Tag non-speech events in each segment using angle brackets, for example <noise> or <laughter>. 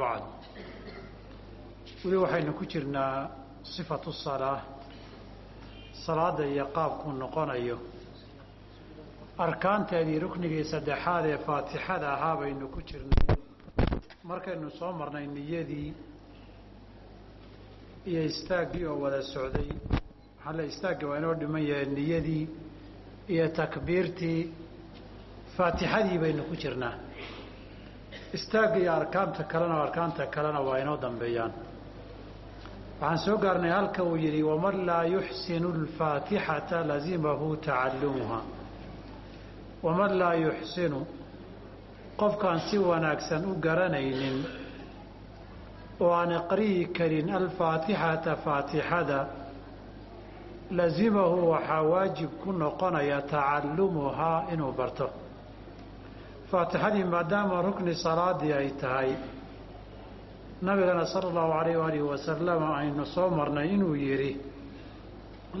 bacd. Weli waxaynu ku jirnaa sifatu salaa salaada iyo qaabkuu noqonayo. Arkaanteedii ruknigii saddexaad ee faatixada ahaa baynu ku jirnay. Markaynu soo marnay niyadii iyo istaaggii oo wada socday. Maxaa le istaaggii waa inoo dhiman yahay niyadii iyo takbiirtii. Faatixadii baynu ku jirnaa istaagga iyo arkaanta kalena arkaanta kalena waa inoo dambeeyaan. Waxaan soo gaarnay halka uu yidhi waman laa yuxsinu alfaatixata lazimahu tacallumuha. Waman laa yuxsinu qofkaan si wanaagsan u garanaynin oo aan iqri'i karin alfaatixata faatixada lazimahu waxaa waajib ku noqonaya tacallumuhaa inuu barto faatixadii maadaama rukni salaadii ay tahay nabigana sala allahu alayh waalihi wasalam aynu soo marnay inuu yidhi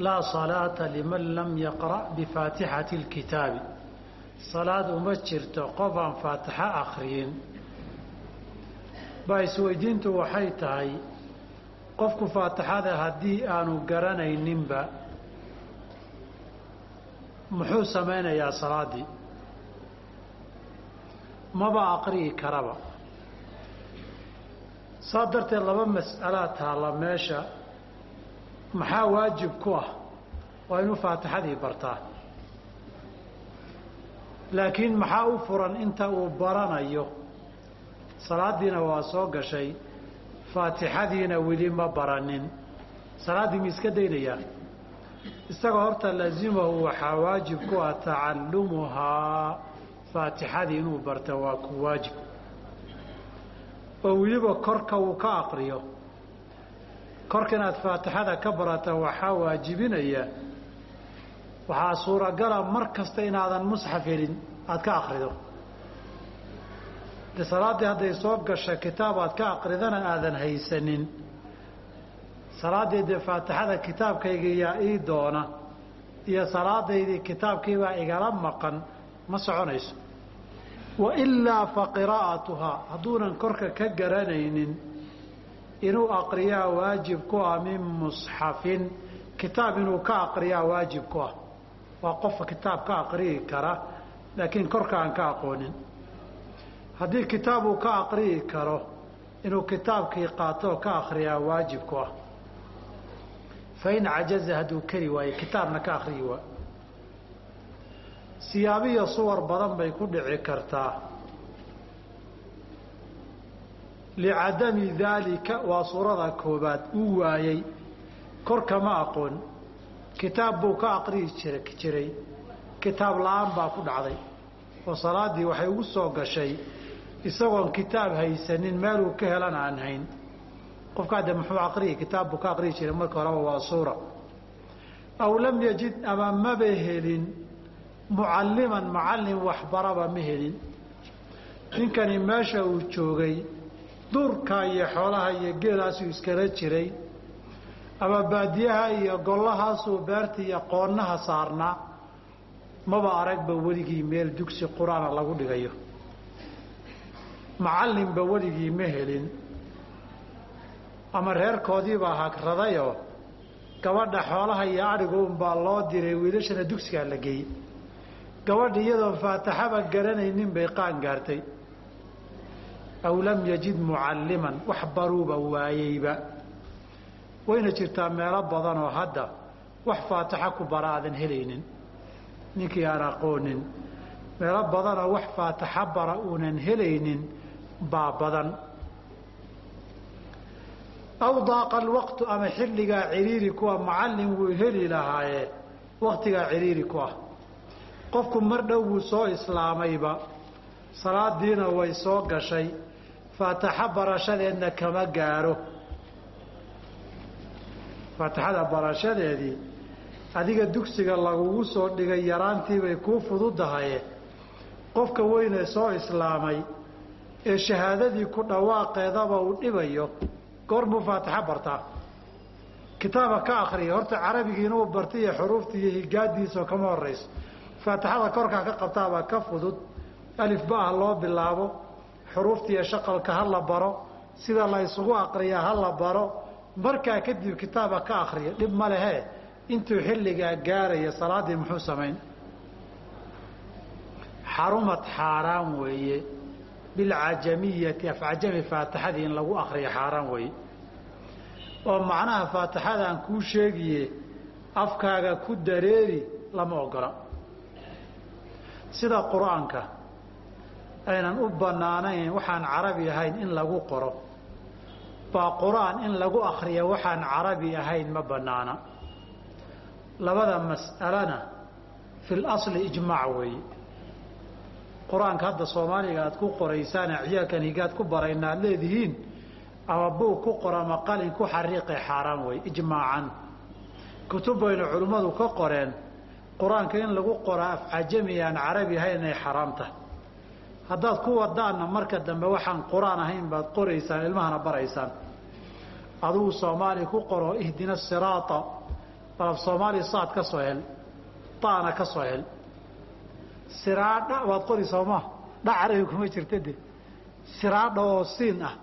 laa salaata liman lam yaqra' bifaatixati اlkitaabi salaad uma jirto qof aan faatixo akhriyin. Baa isweydiintu waxay tahay qofku faatixada haddii aanu garanayninba muxuu samaynayaa salaaddii maba aqri'i karaba. Saa darteed laba mas'alaa taalla meesha. Maxaa waajib ku ah? Waa inuu faatixadii bartaa. Laakiin maxaa u furan inta uu baranayo? Salaaddiina waa soo gashay faatixadiina weli ma baranin. Salaaddii ma iska daynayaa isagoo horta lazimahu waxaa waajib ku ah tacallumuhaa faatixadii inuu barta waa ku waajib. Oo weliba korka uu ka aqriyo. Korka inaad faatixada ka barata waxaa waajibinaya. Waxaa suuragala mar kasta inaadan musxaf helin aada ka akrido de salaaddii hadday soo gasha kitaab aad ka aqridana aadan haysanin. Salaaddii dee faatixada kitaabkayga yaa ii doona iyo salaadaydii kitaabkiibaa igala maqan ma soconayso wailaa fa qiraa'atuhaa hadduunan korka ka garanaynin inuu aqriyaa waajib ku ah min musxafin kitaab inuu ka aqriyaa waajib ku ah waa qofka kitaab ka aqri'i kara laakiin korka aan ka aqoonin haddii kitaab uu ka aqri'i karo inuu kitaabkii qaatoo ka akriyaa waajib ku ah fain cajaza hadduu keri waayo kitaabna ka akriyi waa siyaabiya suwar badan bay ku dhici kartaa. licadami daalika waa suurada koobaad uu waayey. Korka ma aqoon. Kitaab buu ka aqri'i jir jiray. Kitaab la'aan baa ku dhacday. Oo salaaddii waxay ugu soo gashay. Isagoon kitaab haysanin meeluu ka helan aan hayn. Qofkaa de muxuu aqri'i kitaab buu ka aqri'i jiray marka horeba waa suura. Aw lam yajid ama maba helin mucalliman macallin waxbaraba ma helin. Ninkani meesha uu joogay duurka iyo xoolaha iyo geelaasuu iskala jiray ama baadiyaha iyo gollahaasuu beerta iyo qoonnaha saarnaa maba aragba weligii meel dugsi qur'aana lagu dhigayo. Macallinba weligii ma helin. Ama reerkoodiibaa hagradayoo gabadha xoolaha iyo adhigu unbaa loo diray wiilashana dugsigaa la geeyey gabadha iyadoon faataxaba garanaynin bay qaan gaartay. Aw lam yajid mucalliman wax baruuba waayeyba. Wayna jirtaa meelo badanoo hadda wax faataxo ku bara aadan helaynin ninkii aan aqoonin meelo badanoo wax faataxo bara uunan helaynin baa badan. Aw daaqa alwaqtu ama xilligaa ciriiri kuwa macallin wuu heli lahaaye waktigaa ciriiri ku ah qofku mar dhow buu soo islaamayba. Salaadiina way soo gashay. Faataxo barashadeedna kama gaaro. Faatixada barashadeedii adiga dugsiga lagugu soo dhigay yaraantiibay kuu fududahaye qofka weynee soo islaamay ee shahaadadii ku dhawaaqeedaba uu dhibayo goor buu faatixo bartaa. Kitaaba ka akriya horta carabigii inuu barta iyo xuruufta iyo higaadiisoo kama horayso faatixada korkaa ka qabtaabaa ka fudud. Alif ba ha loo bilaabo. Xuruufta iyo shaqalka ha la baro. Sida la ysugu aqriya ha la baro. Markaa kadib kitaaba ka akriya dhib ma lehe. Intuu xilligaa gaaraya salaaddii muxuu samayn? Xarumad xaaraan weeye. Bilcajamiyati afcajami faatixadii in lagu akriyo xaaraan weeye. Oo macnaha faatixadaan kuu sheegiye afkaaga ku dareeri lama ogola sida qur'aanka aynan u bannaanayn waxaan carabi ahayn in lagu qoro. Baa qur'aan in lagu akriya waxaan carabi ahayn ma bannaana. Labada mas'alana fi lasli ijmaac weeye. Qur'aanka hadda soomaaliga aad ku qoraysaane ciyaalkan higaad ku barayna aad leedihiin ama buug ku qor ama qalin ku xariiqe xaaraan wey ijmaacan. Kutub baynu culimmadu ka qoreen qur'aanka in lagu qora af cajami aan carabi ahayn inay xaraam tahay. Haddaad ku wadaanna marka dambe waxaan qur'aan ahayn baad qoraysaan ilmahana baraysaan. Adugu soomaali ku qoro ihdina siraata. Bal af soomaali saad ka soo hel taana ka soo hel. Siraadha waad qori soomaa? Dha carabi kuma jirta de siraadha oo siin ah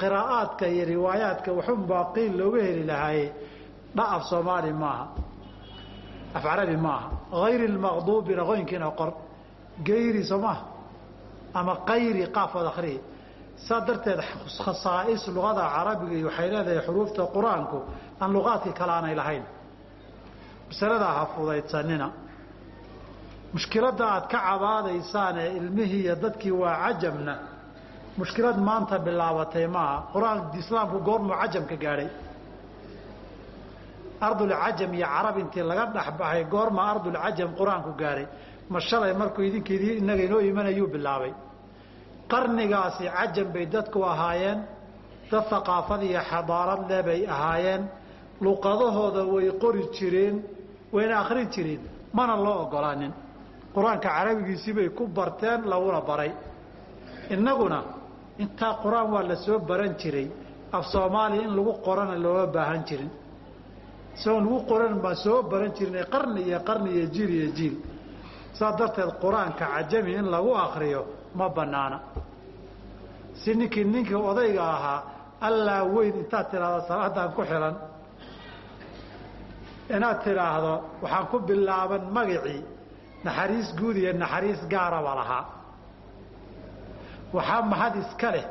qiraa'aadka iyo riwaayaadka waxun baa qiil looga heli lahaaye dha af soomaali maaha af carabi maaha. Hayri lmaqduubina qoynkiina qor. Gayri soo maaha ama qayri qaafood akriyi saa darteed khasaa'is luqada carabiga waxay leedahay xuruufta qur'aanku aan luqaadkii kale aanay lahayn. Masaladaa ha fudaydsanina. Mushkiladda aad ka cabaadaysaan ee ilmihii iyo dadkii waa cajamna mushkilad maanta bilaabatay maaha. Qur'aanka islaamku goormuu cajamka gaadhay ardulcajam iyo carab intii laga dhexbaxay goorma ardulcajam qur'aanku gaadhay ma shalay markuu idinkeedii innaga inoo imanayuu bilaabay. Qarnigaasi cajam bay dadku ahaayeen dad haqaafad iyo xadaarad leh bay ahaayeen. Luqadahooda way qori jireen wayna akrin jireen mana loo ogolaanin qur'aanka carabigiisii bay ku barteen laguna baray. Innaguna intaa qur'aan waa la soo baran jiray. Af soomaaliya in lagu qorana looma baahan jirin isagoon lagu qoran baan soo baran jirin qarni iyo qarni iyo jiil iyo jiil. Saas darteed qur'aanka cajami in lagu akriyo ma banaana si ninkii ninkii odayga ahaa allaa weyn intaad tidhaahdo salaadaan ku xilan. Inaad tidhaahdo waxaan ku bilaaban magacii naxariis guud iyo naxariis gaaraba lahaa. Waxaa mahad iska leh.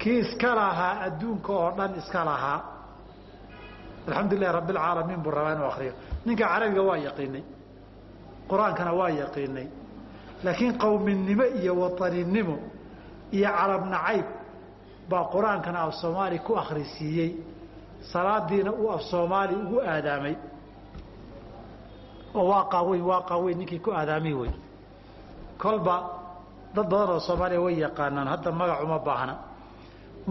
Kii iska lahaa adduunka oo dhan iska lahaa alxamdu lilahi rabbi alcaalamiin buu rabaa inuu akriyo ninka carabiga waa yaqiinay. Qur'aankana waa yaqiinay. Laakiin qowminimo iyo wataninimo iyo carab nacayb baa qur'aankana af soomaali ku akhrisiiyey salaadiina uu af soomaali ugu aadaamay. Oo waa qaaweyn waa qaaweyn ninkii ku aadaamay wey kolba dad badan oo soomaaliya way yaqaanaan hadda magacuma baahna.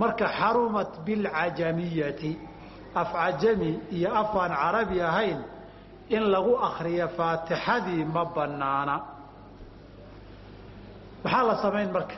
Marka xarumat bilcajamiyati af cajami iyo af aan carabi ahayn in lagu akriyo faatixadii ma banaana maxaa la samayn marka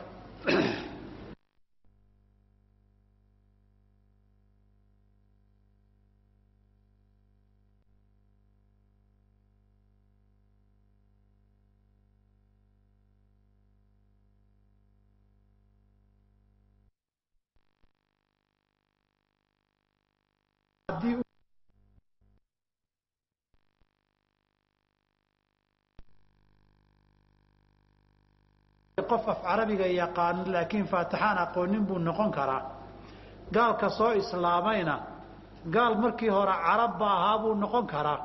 qof af carabiga yaqaan laakiin faatixaan aqoonin buu noqon karaa. Gaalka soo islaamayna gaal markii hore carab ba ahaa buu noqon karaa.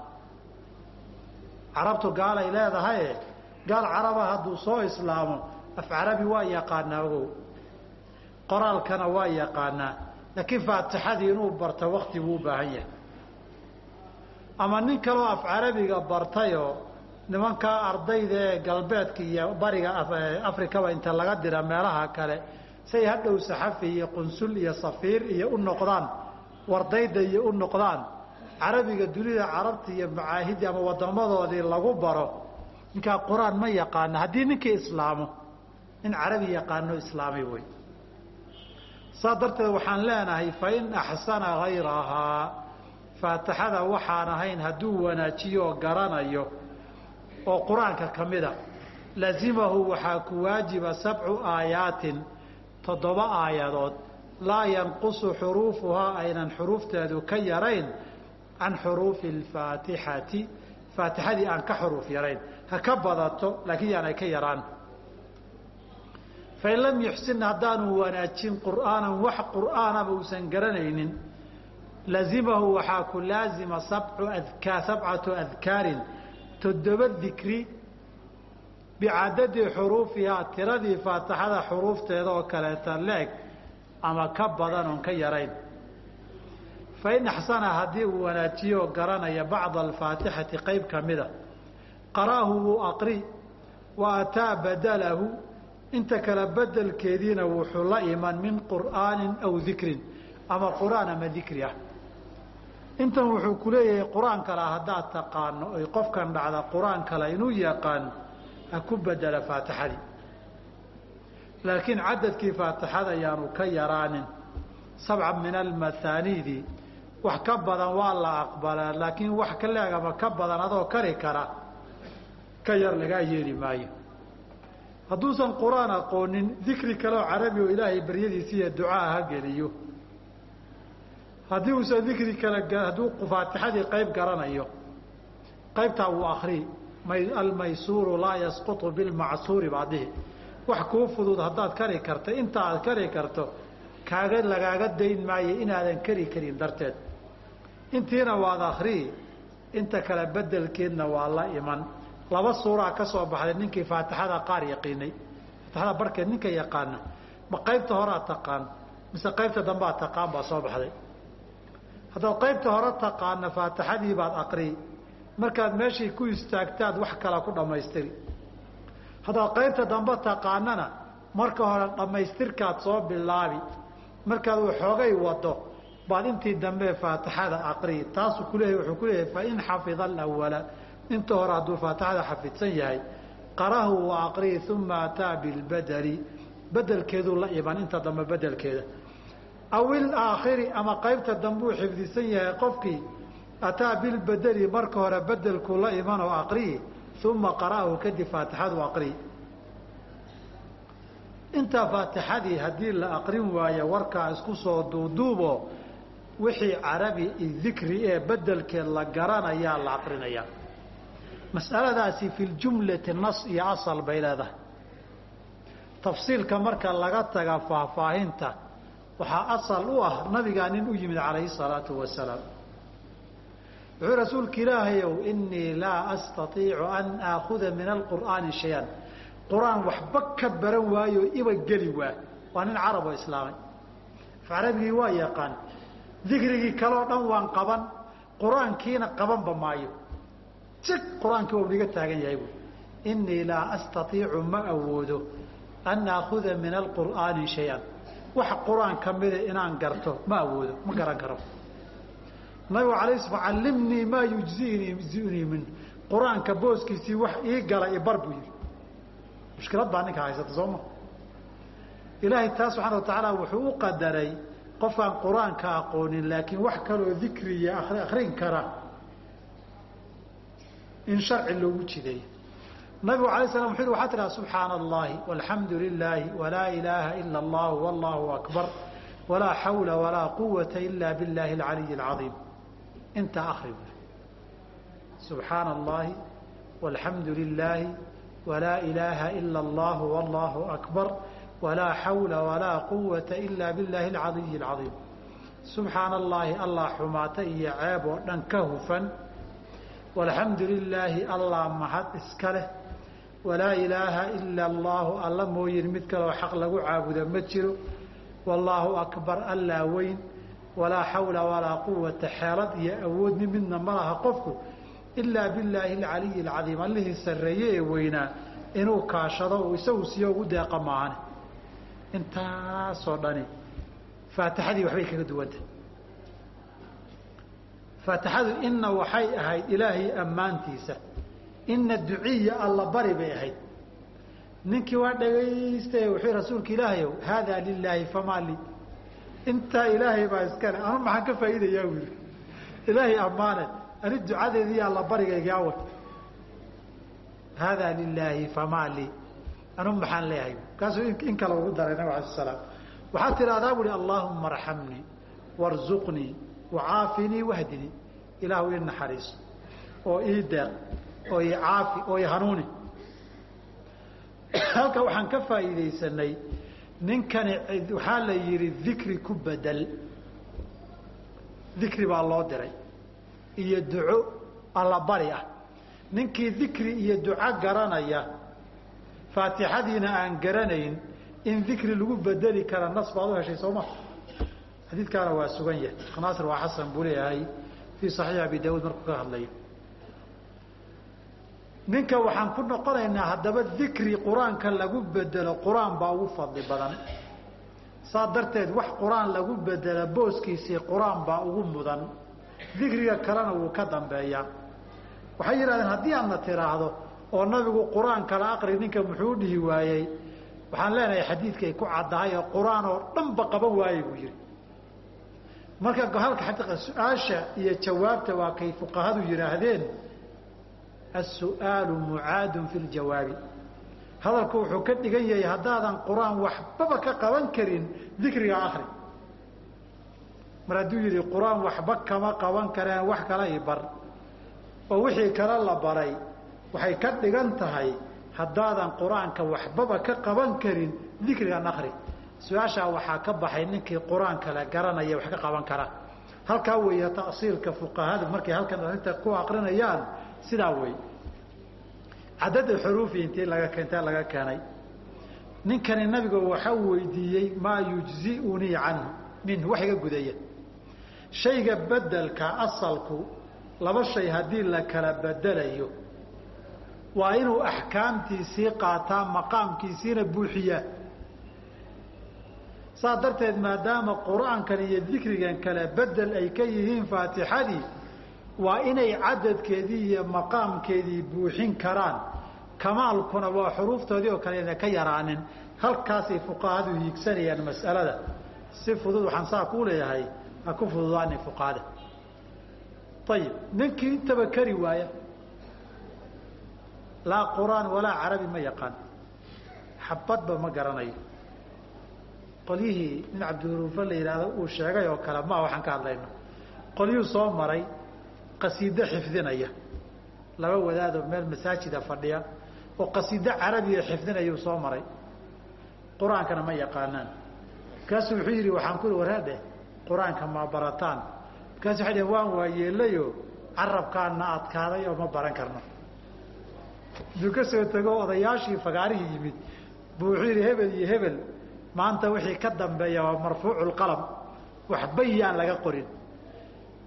Carabtu gaalay leedahaye gaal caraba hadduu soo islaamo af carabi waa yaqaanaa ogow. Qoraalkana waa yaqaanaa laakiin faatixadii inuu barta wakti buu u baahan yahay. Ama nin kaloo af carabiga bartayoo nimankaa ardayda ee galbeedka iyo bariga afrikaba inta laga dira meelaha kale say hadhow saxafi iyo qunsul iyo safiir iyo u noqdaan wardayda iyo u noqdaan carabiga dunida carabta iyo macaahidii ama wadamadoodii lagu baro ninkaa qur'aan ma yaqaano. Haddii ninkii islaamo nin carabi yaqaano islaamay wey saa darteed waxaan leenahay fain axsana hayrahaa faatixada waxaan ahayn hadduu wanaajiyo oo garanayo oo qur'aanka ka mida lazimahu waxaa ku waajiba sabcu aayaatin toddoba aayadood. Laa yanqusu xuruufuhaa aynan xuruufteedu ka yarayn can xuruufi alfaatixati. Faatixadii aan ka xuruuf yarayn. Ha ka badato laakiin yaanay ka yaraan fain lam yuxsin haddaanu wanaajin qur'aanan wax qur'aanaba uusan garanaynin lazimahu waxaa ku laazima sabcatu adkaarin toddoba dikri bicadadi xuruufihaa tiradii faatixada xuruufteeda oo kaleeta leeg ama ka badan oon ka yarayn fain axsana haddii uu wanaajiyo garanaya bacda alfaatixati qayb ka mida qara'ahu wuu aqri wa ataa badalahu inta kale bedelkeediina wuxuu la iman min qur'aanin aw dikrin ama qur'aan ama dikri ah. Intan wuxuu ku leeyahay qur'aan kale haddaad taqaano oy qofkan dhacda qur'aan kale inuu yaqaan ha ku bedela faatixadii laakiin cadadkii faatixada ayaanu ka yaraanin. Sabca min almathaaniidii wax ka badan waa la aqbalaa laakiin wax ka ka badan adoo kari kara ka yar lagaa yeeli maayo hadduusan qur'aan aqoonin dikri kaleoo carabi oo ilaahay baryadiisa iyo ducaa ha geliyo. Haddii uusan dikri kale hadduu faatixadii qayb garanayo qaybtaa wuu akrii almaysuuru laa yasqutu bilmacsuuri baa dhihi. Wax kuu fudud haddaad kari karta inta aad kari karto kaaga lagaaga dayn maayo inaadan kari karin darteed. Intiina waad akrii inta kale bedelkeedna waa la iman laba suuraa ka soo baxday ninkii faatixada qaar yaqiinay. Faatixada barkeed ninka yaqaana ma qaybta horaa taqaan? Mise qaybta dambaa taqaan? baa soo baxday. Haddaad qaybta hore taqaana faatixadii baad aqrii markaad meeshii ku istaagtaad wax kala ku dhammaystiri. Haddaad qaybta dambe taqaanana marka hore dhammaystirkaad soo bilaabi markaad waxoogay wado baad intii dambe faatixada aqrii taasuu kuleeyahy wuxuu ku leeyahay fain xafida alawala inta hore hadduu faatixada xafidsan yahay qarahu wa aqrii uma ataa bilbedeli bedelkeeduu la iman inta dambe bedelkeeda. Aw ilaakhiri ama qaybta dambuu xifdisan yahay qofkii ataa bilbedeli marka hore bedelkuu la iman oo aqrii uma qara'ahu kadib faatixadu aqrii intaa faatixadii haddii la aqrin waayo warkaa isku soo duuduubo wixii carabi dikri ee bedelkeed la garanayaa la aqrinayaa mas'aladaasi fi ljumlati nas iyo asal bay leedahay. Tafsiilka marka laga taga faahfaahinta waxaa asal u ah nabigaa nin u yimid calayhi salaatu wasalaam. Wuxuu rasuulka ilaahayow inii laa astaiicu an aakuda min alqur'aani shay-an. Qur'aan waxba ka baran waayo iba geli waa. Waa nin carab oo islaamay. Carabigii waa yaqaan dikrigii kaleo dhan waan qaban qur'aankiina qabanba maayo si qur'aankii waa niga taagan yahay buui inii laa astaiicu ma awoodo an aakuda min alqur'aani shay-an. Wax qur'aan ka mida inaan garto ma awoodo ma garan karo. Nabigu alay sl callimnii maa yujzinii min. Qur'aanka booskiisii wax ii gala ibar buu yihi mushkilad baa ninka haysata sooma ilaahay taa subxaana wa tacaala wuxuu u qadaray qofkaan qur'aanka aqoonin laakiin wax kaloo dikriya akrin kara in sharci loogu jideeyo. Nabigu alay slam wuxu yhi waxaa tidhaha subxaana allahi walxamdu lilaahi walaa ilaaha ila allah wallahu akbar walaa xawla walaa quwata ila biاllahi alcaliy alcaiim inta akri subxaana allahi walxamdu lilaahi walaa ilaaha ila allah wallahu akbar walaa xawla walaa quwata ila biاllahi alcaliyi alcaiim subxaana allahi allah xumaata iyo ceeb oo dhan ka hufan walxamdu lilaahi allah mahad iska leh. Walaa ilaaha ila allahu alla mooyin. Mid kaloo xaq lagu caabudo ma jiro. Wallaahu akbar allaa weyn. Walaa xawla walaa quwata xeelad iyo awoodni midna ma laha qofku. Ilaa billaahi alcaliyi alcadiim allihii sarreeye ee weynaa. Inuu kaashado uu isagu siiyo ugu deeqa maahane intaasoo dhani. Faatixadii waxbay kaga duwantah faatixadu ina waxay ahayd ilaahay ammaantiisa. Ina duciya alla bari bay ahayd. Ninkii waa dhagaystay wuxuu rasuulka ilaahayow haadaa lilaahi famaa lii. Intaa ilaahay baa iskale anu maxaan ka faa'iidayaa? u yidhi. Ilaahay ammaane ani ducadeediiyo alla barigaygaa wata. Haadaa lilaahi famaa lii. Anu maxaan leeyahay? Kaasuu in kale ugu daray nabig alay salaam. Waxaad tidhahdaa buuhi allaahuma arxamnii warzuqnii wacaafinii wahdinii ilaahu ii naxariiso oo ii deeq oo ii caafi oo ii hanuuni. <clears throat> Halka waxaan ka faa'iidaysanay ninkani waxaa la yidhi dikri ku bedel. Dikri baa loo diray iyo duco allabari ah. Ninkii dikri iyo duco garanaya faatixadiina aan garanayn in dikri lagu bedeli kara nas baad u heshay soo ma? Xadiidkaana waa sugan yahay. Sheekh naasir waa xasan buu leeyahay fii saxiix abi daawuud markuu ka hadlayo ninka waxaan ku noqonaynaa haddaba dikri qur'aanka lagu bedelo qur'aan baa ugu fadli badan saa darteed wax qur'aan lagu bedela booskiisii qur'aan baa ugu mudan dikriga kalena wuu ka dambeeyaa waxay yidhahdeen haddii aadna tiraahdo oo nabigu qur'aan kala aqri ninka muxuu dhihi waayey waxaan leenahay xadiidkay ku caddahay oo qur'aan oo dhanba qaban waayey buu yidhi marka halka xaqiiqa su'aasha iyo jawaabta waa kay fuqahadu yidhaahdeen as-su'aalu mucaadun fi ljawaabi hadalku wuxuu ka dhigan yahay haddaadan qur'aan waxbaba ka qaban karin dikriga akri mar hadduu yidhi qur'aan waxba kama qaban kareen wax kala i bar. Oo wixii kale la baray waxay ka dhigan tahay haddaadan qur'aanka waxbaba ka qaban karin dikrigan akri su'aashaa waxaa ka baxay ninkii qur'aanka la garanaya wax ka qaban kara. Halkaa weeye tasiilka fuqahada markay halkan arrinta ku aqrinayaan sidaa wey cadada xuruufi intii laga intee laga keenay. Ninkani nabiga waxa weydiiyey maa yujziunii canhu. Minhu wax iga gudaya. Shayga bedelka asalku laba shay haddii la kala bedelayo waa inuu axkaamtiisii qaataa maqaamkiisiina buuxiyaa saa darteed maadaama qur'aankan iyo dikrigan kale bedel ay ka yihiin faatixadii waa inay cadadkeedii iyo maqaamkeedii buuxin karaan. Kamaalkuna waa xuruuftoodii oo kale ina ka yaraanin. Halkaasay fuqahadu hiigsanayaan mas'alada. Si fudud waxaan saa kuu leeyahay ha ku fududaani fuqahada. Ayib ninkii intaba kari waaya laa qur'aan walaa carabi ma yaqaan. Xabadba ma garanayo qolyihii nin cabdiruufe la yidhaahdo uu sheegay oo kale ma waxaan ka hadlayno. Qolyuu soo maray qasiido xifdinaya. Laba wadaadoo meel masaajida fadhiya oo qasiido carabiga xifdinayuu soo maray. Qur'aankana ma yaqaanaan. Markaasuu wuxuu yidhi waxaan ku waraadhe qur'aanka ma barataan. Markaasu waxay dhhen waan waayeelayo carabkaana adkaaday oo ma baran karno. Inuu ka soo tego odayaashii fagaarihii yimid. Buu wuxuu yidhi hebel iyo hebel maanta wixii ka dambeeya waa marfuuculqalam waxba yaan laga qorin.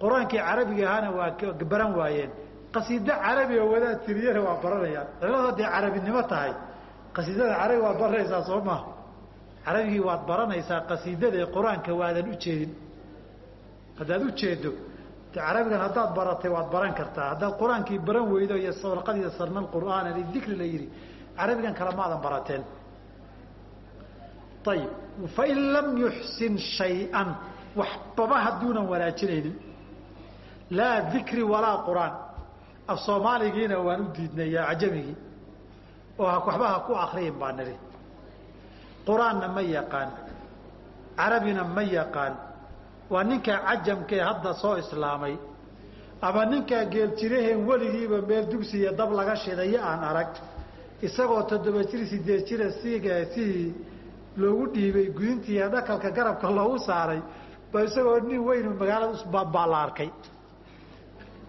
Qur'aankii carabiga ahaana waa baran waayeen. Qasiido carabi oo wadaad tiriyana waa baranayaan. Ciladu hadday carabinimo tahay qasiidada carabi waad baranaysaa soo maha carabigii waad baranaysaa qasiidadae qur'aanka waadan ujeedin haddaad ujeedo carabigan haddaad baratay waad baran kartaa. Haddaad qur'aankii baran weydo iyo laqad yasarna qur'aana lidikri la yidhi carabigan kale maadan barateen ayib fain lam yuxsin shay-an waxbaba hadduunan wanaajinaynin laa dikri walaa qur'aan. Af soomaaligiina waan u diidnay yaa cajamigii oo waxba ha ku akriyin baa nidhi. Qur'aanna ma yaqaan carabina ma yaqaan. Waa ninkaa cajamkee hadda soo islaamay ama ninkaa geeljiraheen weligiiba meel dugsiya dab laga shidayo aan arag. Isagoo toddoba jir sideed jira sidii loogu dhiibay gudintiiyo dhakalka garabka loogu saaray ba isagoo nin weynu magaalada usbaa la arkay.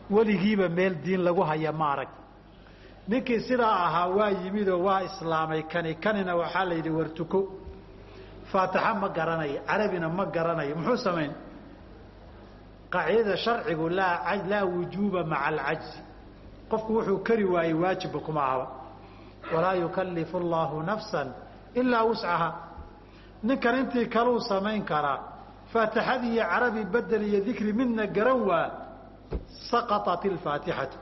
Weligiiba meel diin lagu haya ma arag. Ninkii sidaa ahaa waa yimidoo waa islaamay kani kanina waxaa la yidhi wartuko faatixa ma garanayo carabina ma garanayo muxuu samayn? Qaacidada sharcigu laa wujuuba maca alcajzi. Qofku wuxuu kari waayey waajibba kuma ahaba walaa yukalifu allahu nafsan ilaa wuscaha ninkan intii kaluu samayn karaa. Faatixadii iyo carabi bedel iyo dikri midna garan waa saqaطat ilfaatixatu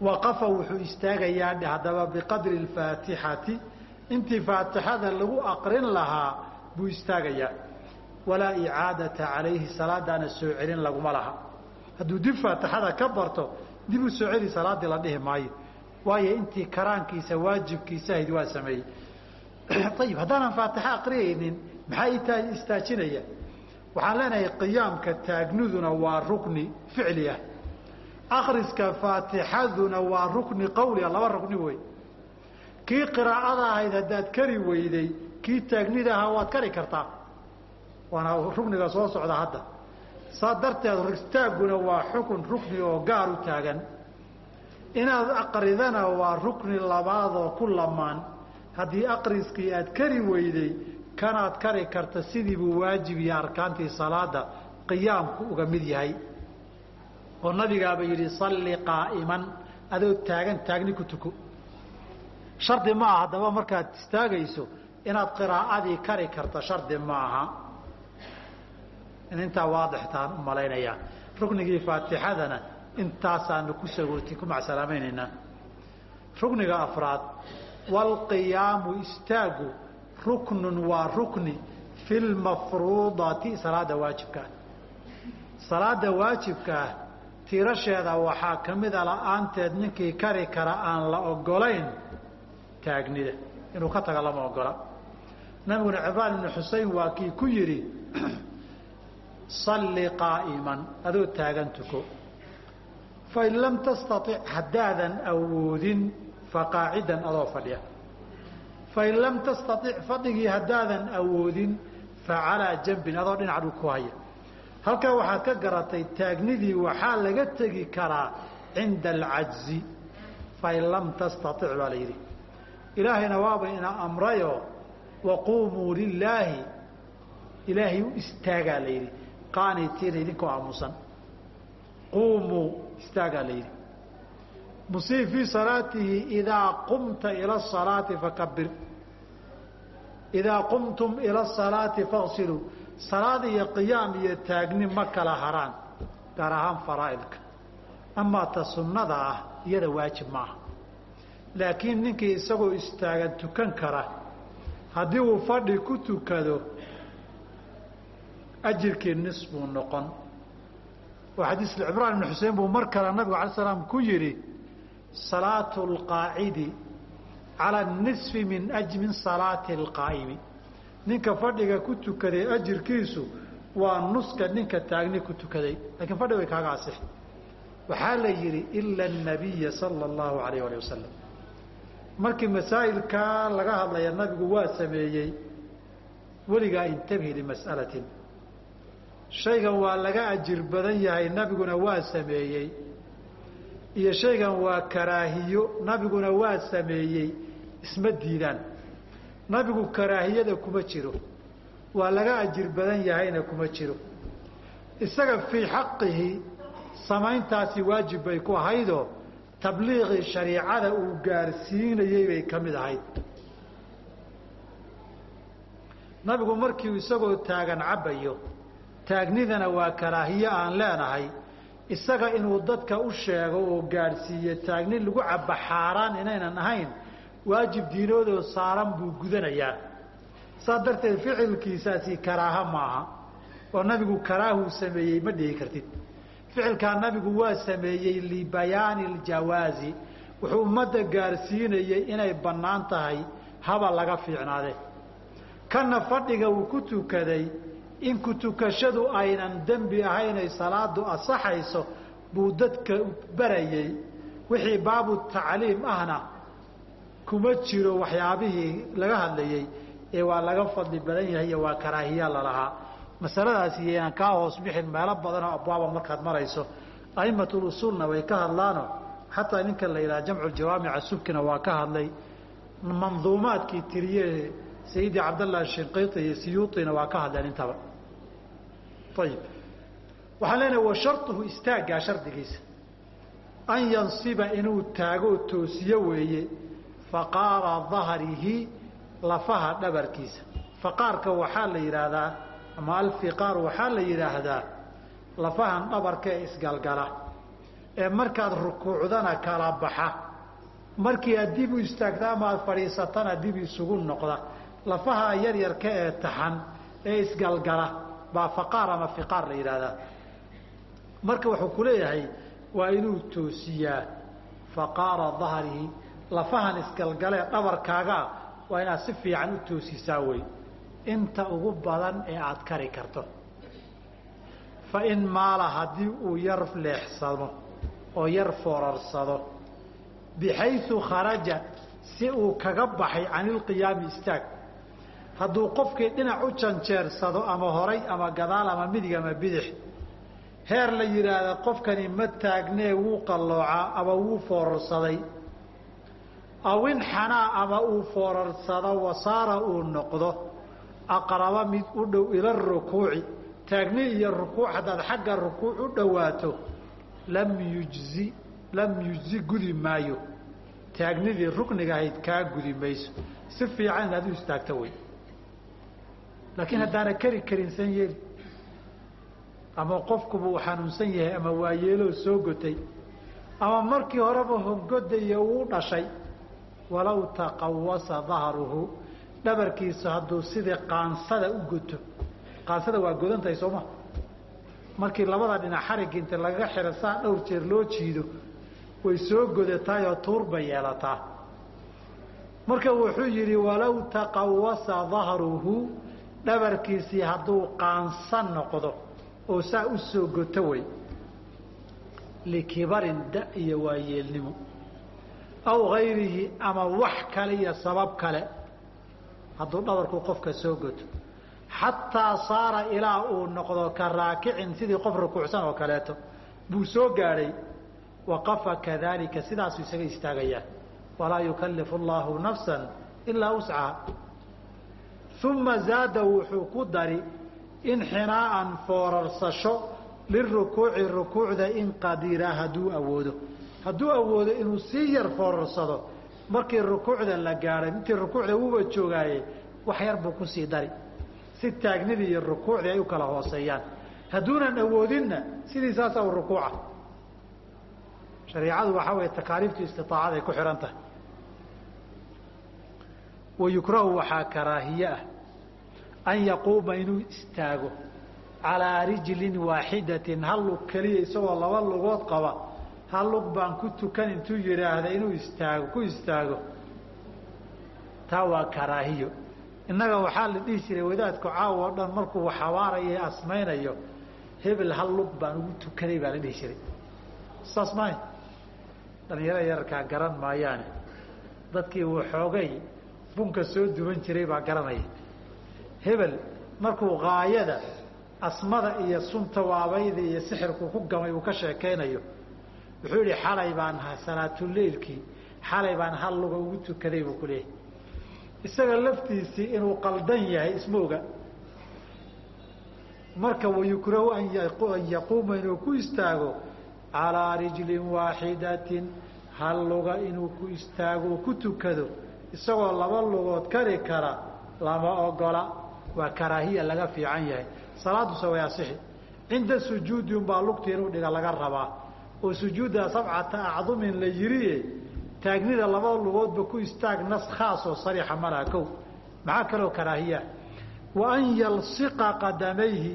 waqafa wuxuu istaagayaa dhe haddaba biqadri اlfaatixati intii faatixada lagu aqrin lahaa buu istaagayaa. Walaa icaadata calayhi salaadaana soo celin laguma laha. Hadduu dib faatixada ka barto dib soo celi salaadii la dhihi maayo. Waayo intii karaankiisa waajibkiisa ahayd waa sameeyey ayib haddaanan faatixa aqriyaynin maxaa istaajinaya waxaan leenahay qiyaamka taagniduna waa rukni ficli ah akriska faatixaduna waa rukni qawli ah laba rukni wey kii qiraacada ahayd haddaad kari weyday kii taagnida ahaa waad kari kartaa waana rukniga soo socda hadda saa darteed istaagguna waa xukun rukni oo gaar u taagan inaad aqridana waa rukni labaadoo ku lamaan haddii aqriskii aad kari weyday kanaad kari karta sidii buu arkaantii salaada qiyaamku uga mid yahay. Oo nabigaaba yidhi salli qaa'iman. Adoo taagan taagni ku tuko shardi ma aha haddaba markaad istaagayso inaad qiraa'adii kari karta shardi ma aha. In intaa waadixtaan u malaynayaa ruknigii faatixadana intaasaanu ku sagooti ku macsalaamaynaynaa rukniga afraad waalqiyaamu istaagu ruknun waa rukni fi lmafruudati salaada waajibka ah salaada waajibka ah tirasheeda waxaa ka mida la'aanteed ninkii kari kara aan la ogolayn taagnida inuu ka taga lama ogola nabiguna cibraan ibnu xusein waa kii ku yidhi salli qaa'iman adoo taagan tuko fain lam tastatic haddaadan awoodin faqaacidan adoo fadhiya fain lam tastatic fadhigii haddaadan awoodin fa jambin adoo dhinac dhul ku haya halkaa waxaad ka garatay taagnidii waxaa laga tegi karaa cinda alcajzi fain lam tastatic baa la yidhi ilaahayna waaba ina amrayo waquumuu lilaahi ilaahay u istaagaa la yidhi qaanitiina idinkoo aamusan quumuu istaagaa la yidhi musii fii salaatihi idaa qumta ila asalaati fakabir. Idaa qumtum ila asalaati faqsiluu salaad iyo qiyaam iyo taagni ma kala haraan gaar ahaan faraa'idka. Amaa ta sunnada ah iyada waajib ma aha. Laakiin ninkii isagoo istaagan tukan kara haddii uu fadhi ku tukado ajirkii nis buu noqon. Oo xadiis cimraan ibnu xusein buu mar kale nabigu alay slam ku yidhi salaatu alqaacidi cala nisfi min aj min salaati alqaa'imi ninka fadhiga ku tukaday ajirkiisu waa nuska ninka taagni ku tukaday lakiin fadhi way kaaga asixi. Waxaa la yidhi ila anabiya sala allahu alayh ali wasalam markii masaa'ilkaa laga hadlaya nabigu waa sameeyey weligaa intabhi limas'alatin. Shaygan waa laga ajir badan yahay nabiguna waa sameeyey iyo shaygan waa karaahiyo nabiguna waa sameeyey isma diidaan. Nabigu karaahiyada kuma jiro. Waa laga ajir badan yahayna kuma jiro. Isaga fii xaqihi samayntaasi waajib bay ku ahaydoo tabliiqii shariicada uu gaarsiinayey bay ka mid ahayd. Nabigu markiu isagoo taagan cabbayo taagnidana waa karaahiye aan leenahay isaga inuu dadka u sheego oo gaadhsiiyo taagni lagu cabba xaaraan inaynan ahayn waajib diinoodoo saaran buu gudanayaa. Saas darteed ficilkiisaasi karaaha maaha oo nabigu karaahuu sameeyey ma dhihi kartid. Ficilkaa nabigu waa sameeyey libayaani ljawaazi wuxuu ummadda gaarsiinayey inay bannaan tahay haba laga fiicnaade. Kana fadhiga uu ku tukaday in ku tukashadu aynan dembi ahaynay salaadu asaxayso buu dadka barayey wixii baabu tacliim ahna kuma jiro waxyaabihii laga hadlayey ee waa laga fadli badan yahay iyo waa karaahiya lalahaa masaladaasi yaynan kaa hoos bixin meelo badanoo abwaaba markaad marayso aimatul usuulna way ka hadlaano xataa ninka la yidhaha jamcu jawaamica subkina waa ka hadlay. Manduumaadkii tiriye sayidi cabdallah shinqiiti iyo siyuuطina waa ka hadleen intaba ayib waxaan leenahay wa sharuhu istaaggaa shardigiisa. an yansiba inuu taagoo toosiyo weeye. Faqaara dahrihi lafaha dhabarkiisa. Faqaarka waxaa la yidhaahdaa ama alfiqaar waxaa la yidhaahdaa lafahan dhabarka ee isgalgala ee markaad rukuucdana kala baxa. Markii aad dib u istaagta ama aad fadhiisatana dib isugu noqda. Lafaha yaryarka ee taxan ee isgalgala baa faqaar ama fiqaar la yidhaahdaa. Marka wuxuu ku leeyahay waa inuu toosiyaa faqaara dahrihi lafahan isgalgalee dhabarkaagaa waa inaad si fiican u toosisaa wey. Inta ugu badan ee aada kari karto. Fa in maala haddii uu yar leexsamo oo yar foorarsado bixaysu kharaja si uu kaga baxay canilqiyaami istaag hadduu qofkii dhinac u janjeersado ama horay ama gadaal ama midig ama bidix heer la yidhaahda qofkani ma taagnee wuu qalloocaa ama wuu foorarsaday. Aw inxanaa ama uu foorarsado wasaara uu noqdo aqraba mid u dhow ila rukuuci. Taagni iyo rukuuc haddaad xagga rukuuc u dhowaato lam yujzi lam yujzi gudi maayo. Taagnidii rukniga ahayd kaa gudi mayso. Si fiican inaad u istaagto wey laakiin haddaana keri karinsan yeeli ama qofkuba uu xanuunsan yahay ama waayeeloo soo gotay ama markii horeba hongodaya uu dhashay walow taqawasa dahruhu dhabarkiisu hadduu sidii qaansada u goto qaansada waa godantahay sooma markii labada dhinac xarigga inta lagaga xiro saa dhowr jeer loo jiido way soo godataayoo tuur bay yeelataa. Marka wuxuu yidhi walow taqawasa dahruhu dhabarkiisii hadduu qaansan noqdo oo saa u soo goto way likibarin da iyo waayeelnimo aw gayrihi ama wax kale iyo sabab kale hadduu dhabarku qofka soo goto xataa saara ilaa uu noqdo ka raakicin sidii qof rukuucsan oo kaleeto buu soo gaadhay waqafa kadalika sidaasuu isaga istaagayaa walaa yukallifu allahu nafsa ilaa wuscaha uma zaada wuxuu ku dari inxinaaan foorarsasho lirukuuci rukuucda in qadira hadduu awoodo. Hadduu awoodo inuu sii yar foorarsado markii rukuucda la gaadhay intii rukuucda uuba joogaaye wax yar buu ku sii dari. Si taagnidii iyo rukuucdii ay u kala hooseeyaan. Hadduunan awoodinna sidii saasa u rukuuca. Shareicadu waxaa weeye takaaliiftu istiaacada ay ku xidhan tahay. Wayukrahu waxaa karaahiye ah an yaquuma inuu istaago calaa rijlin waaxidatin hal lug keliya isagoo laba lugood qaba. Hal lug baan ku tukan intuu yidhaahda inuu istaago ku istaago. Taa waa karaahiyo. Innaga waxaa la dhihi jiray wadaadku caawa o dhan markuu xabaarayo asmaynayo hebel hal lug baan ugu tukaday baa la dhihi jiray. Saas maay dhalinyaro yararkaa garan maayaane dadkii waxoogay bunka soo duban jiray baa garanaya hebel markuu gaayada asmada iyo sunta waabayda iyo sixirku ku gamay uu ka sheekaynayo wuxuu yihi xalay baan salaatuleilkii xalay baan hal luga ugu tukaday buu ku leeyahy isaga laftiisii inuu qaldan yahay isma oga marka wayukrahu an yaquuma inuu ku istaago calaa rijlin waaxidatin hal luga inuu ku istaago ku tukado isagoo laba lugood kari kara lama ogola waa karaahiya laga fiican yahay. Salaaduse way asixi cinda sujuudi unbaa lugta inuu dhiga laga rabaa. Oo sujuudda sabcata acdumin la yiriye taagnida labada lugoodba ku istaag nas khaas oo sariixa malaha kow. Maxaa kaloo karaahiya? Wa an yalsiqa qadamayhi.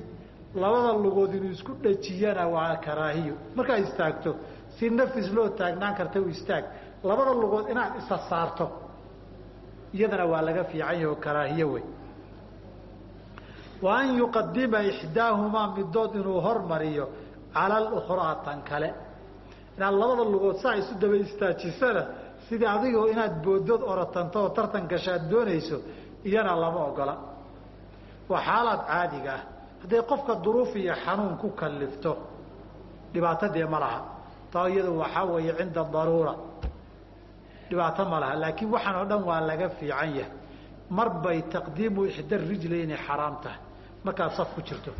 Labada lugood inuu isku dhajiyana waa karaahiyo. Markaad istaagto si nafis loo taagnaan karta u istaag. Labada lugood inaad isa saarto iyadana waa laga fiican yahe oo karaahiyo wey wa an yuqadima ixdaahumaa midood inuu hormariyo cala alukhraa tan kale inaad labada lugood saa isu daba istaajisana sidii adigoo inaad boodood orotanto oo tartan gashaad doonayso iyana lama ogola waa xaalaad caadiga ah hadday qofka duruuf iyo xanuun ku kallifto dhibaatadee ma laha taa iyadu waxaa weeye cinda daruura dhibaato ma laha laakiin waxaan oo dhan waa laga fiican yahay mar bay taqdiimu ixda rijlayni xaraam tahay markaad saf ku jirto.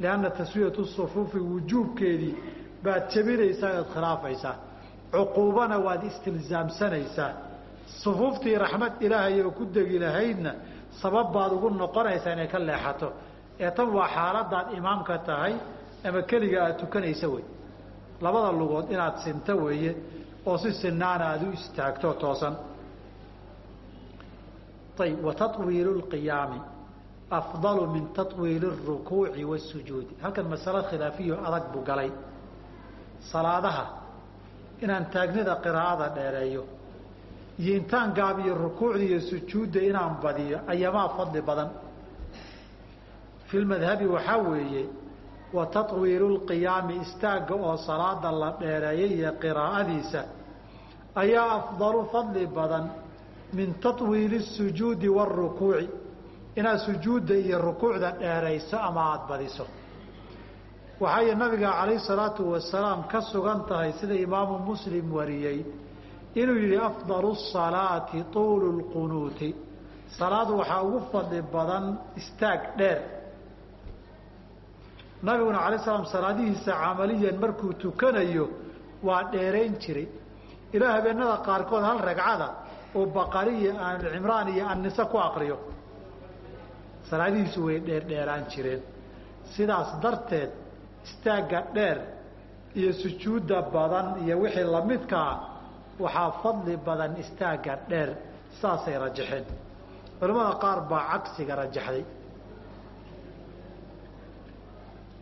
lianna taswiyatu sufuufi wujuubkeedii baad jebinaysaa oad khilaafaysaa cuquubana waad istilzaamsanaysaa sufuuftii raxmad ilaahay oo ku degi lahaydna sabab baad ugu noqonaysaa inay ka leexato ee tan waa xaaladaad imaamka tahay ama keliga aad tukanaysa wey labada lugood inaad sinto weeye oo si sinaana aad u istaagto toosan ayb wa lqiyaami afdalu min tawiili اrukuuci wasujuudi halkan masalo khilaafiyo adag buu galay salaadaha inaan taagnida qiraa'ada dheereeyo iyo intaan gaabiyo rukuucda iyo sujuudda inaan badiyo ayamaa fadli badan fi lmadhabi waxaa weeye wa tatwiilu lqiyaami istaagga oo salaada la dheereeyay iyo qiraa'adiisa ayaa afdalu fadli badan min tatwiili sujuudi waarukuuci inaad sujuudda iyo rukuucda dheerayso ama aada badiso. Waxay nabiga calayhi salaatu wasalaam ka sugan tahay sida imaamu muslim wariyey inuu yidhi afdalu salaati tuulu lqunuuti. Salaad waxaa ugu fadli badan istaag dheer. Nabiguna alay slam salaadihiisa camaliyan markuu tukanayo waa dheerayn jiray. Ilaa habeenada qaarkood hal ragcada oo baqariya cimraan iyo annise ku aqriyo salaadihiisu way dheerdheeraan jireen. Sidaas darteed istaagga dheer iyo sujuudda badan iyo wixii lamidkaa waxaa fadli badan istaagga dheer. Saasay rajaxeen. Culimmada qaar baa cagsiga rajaxday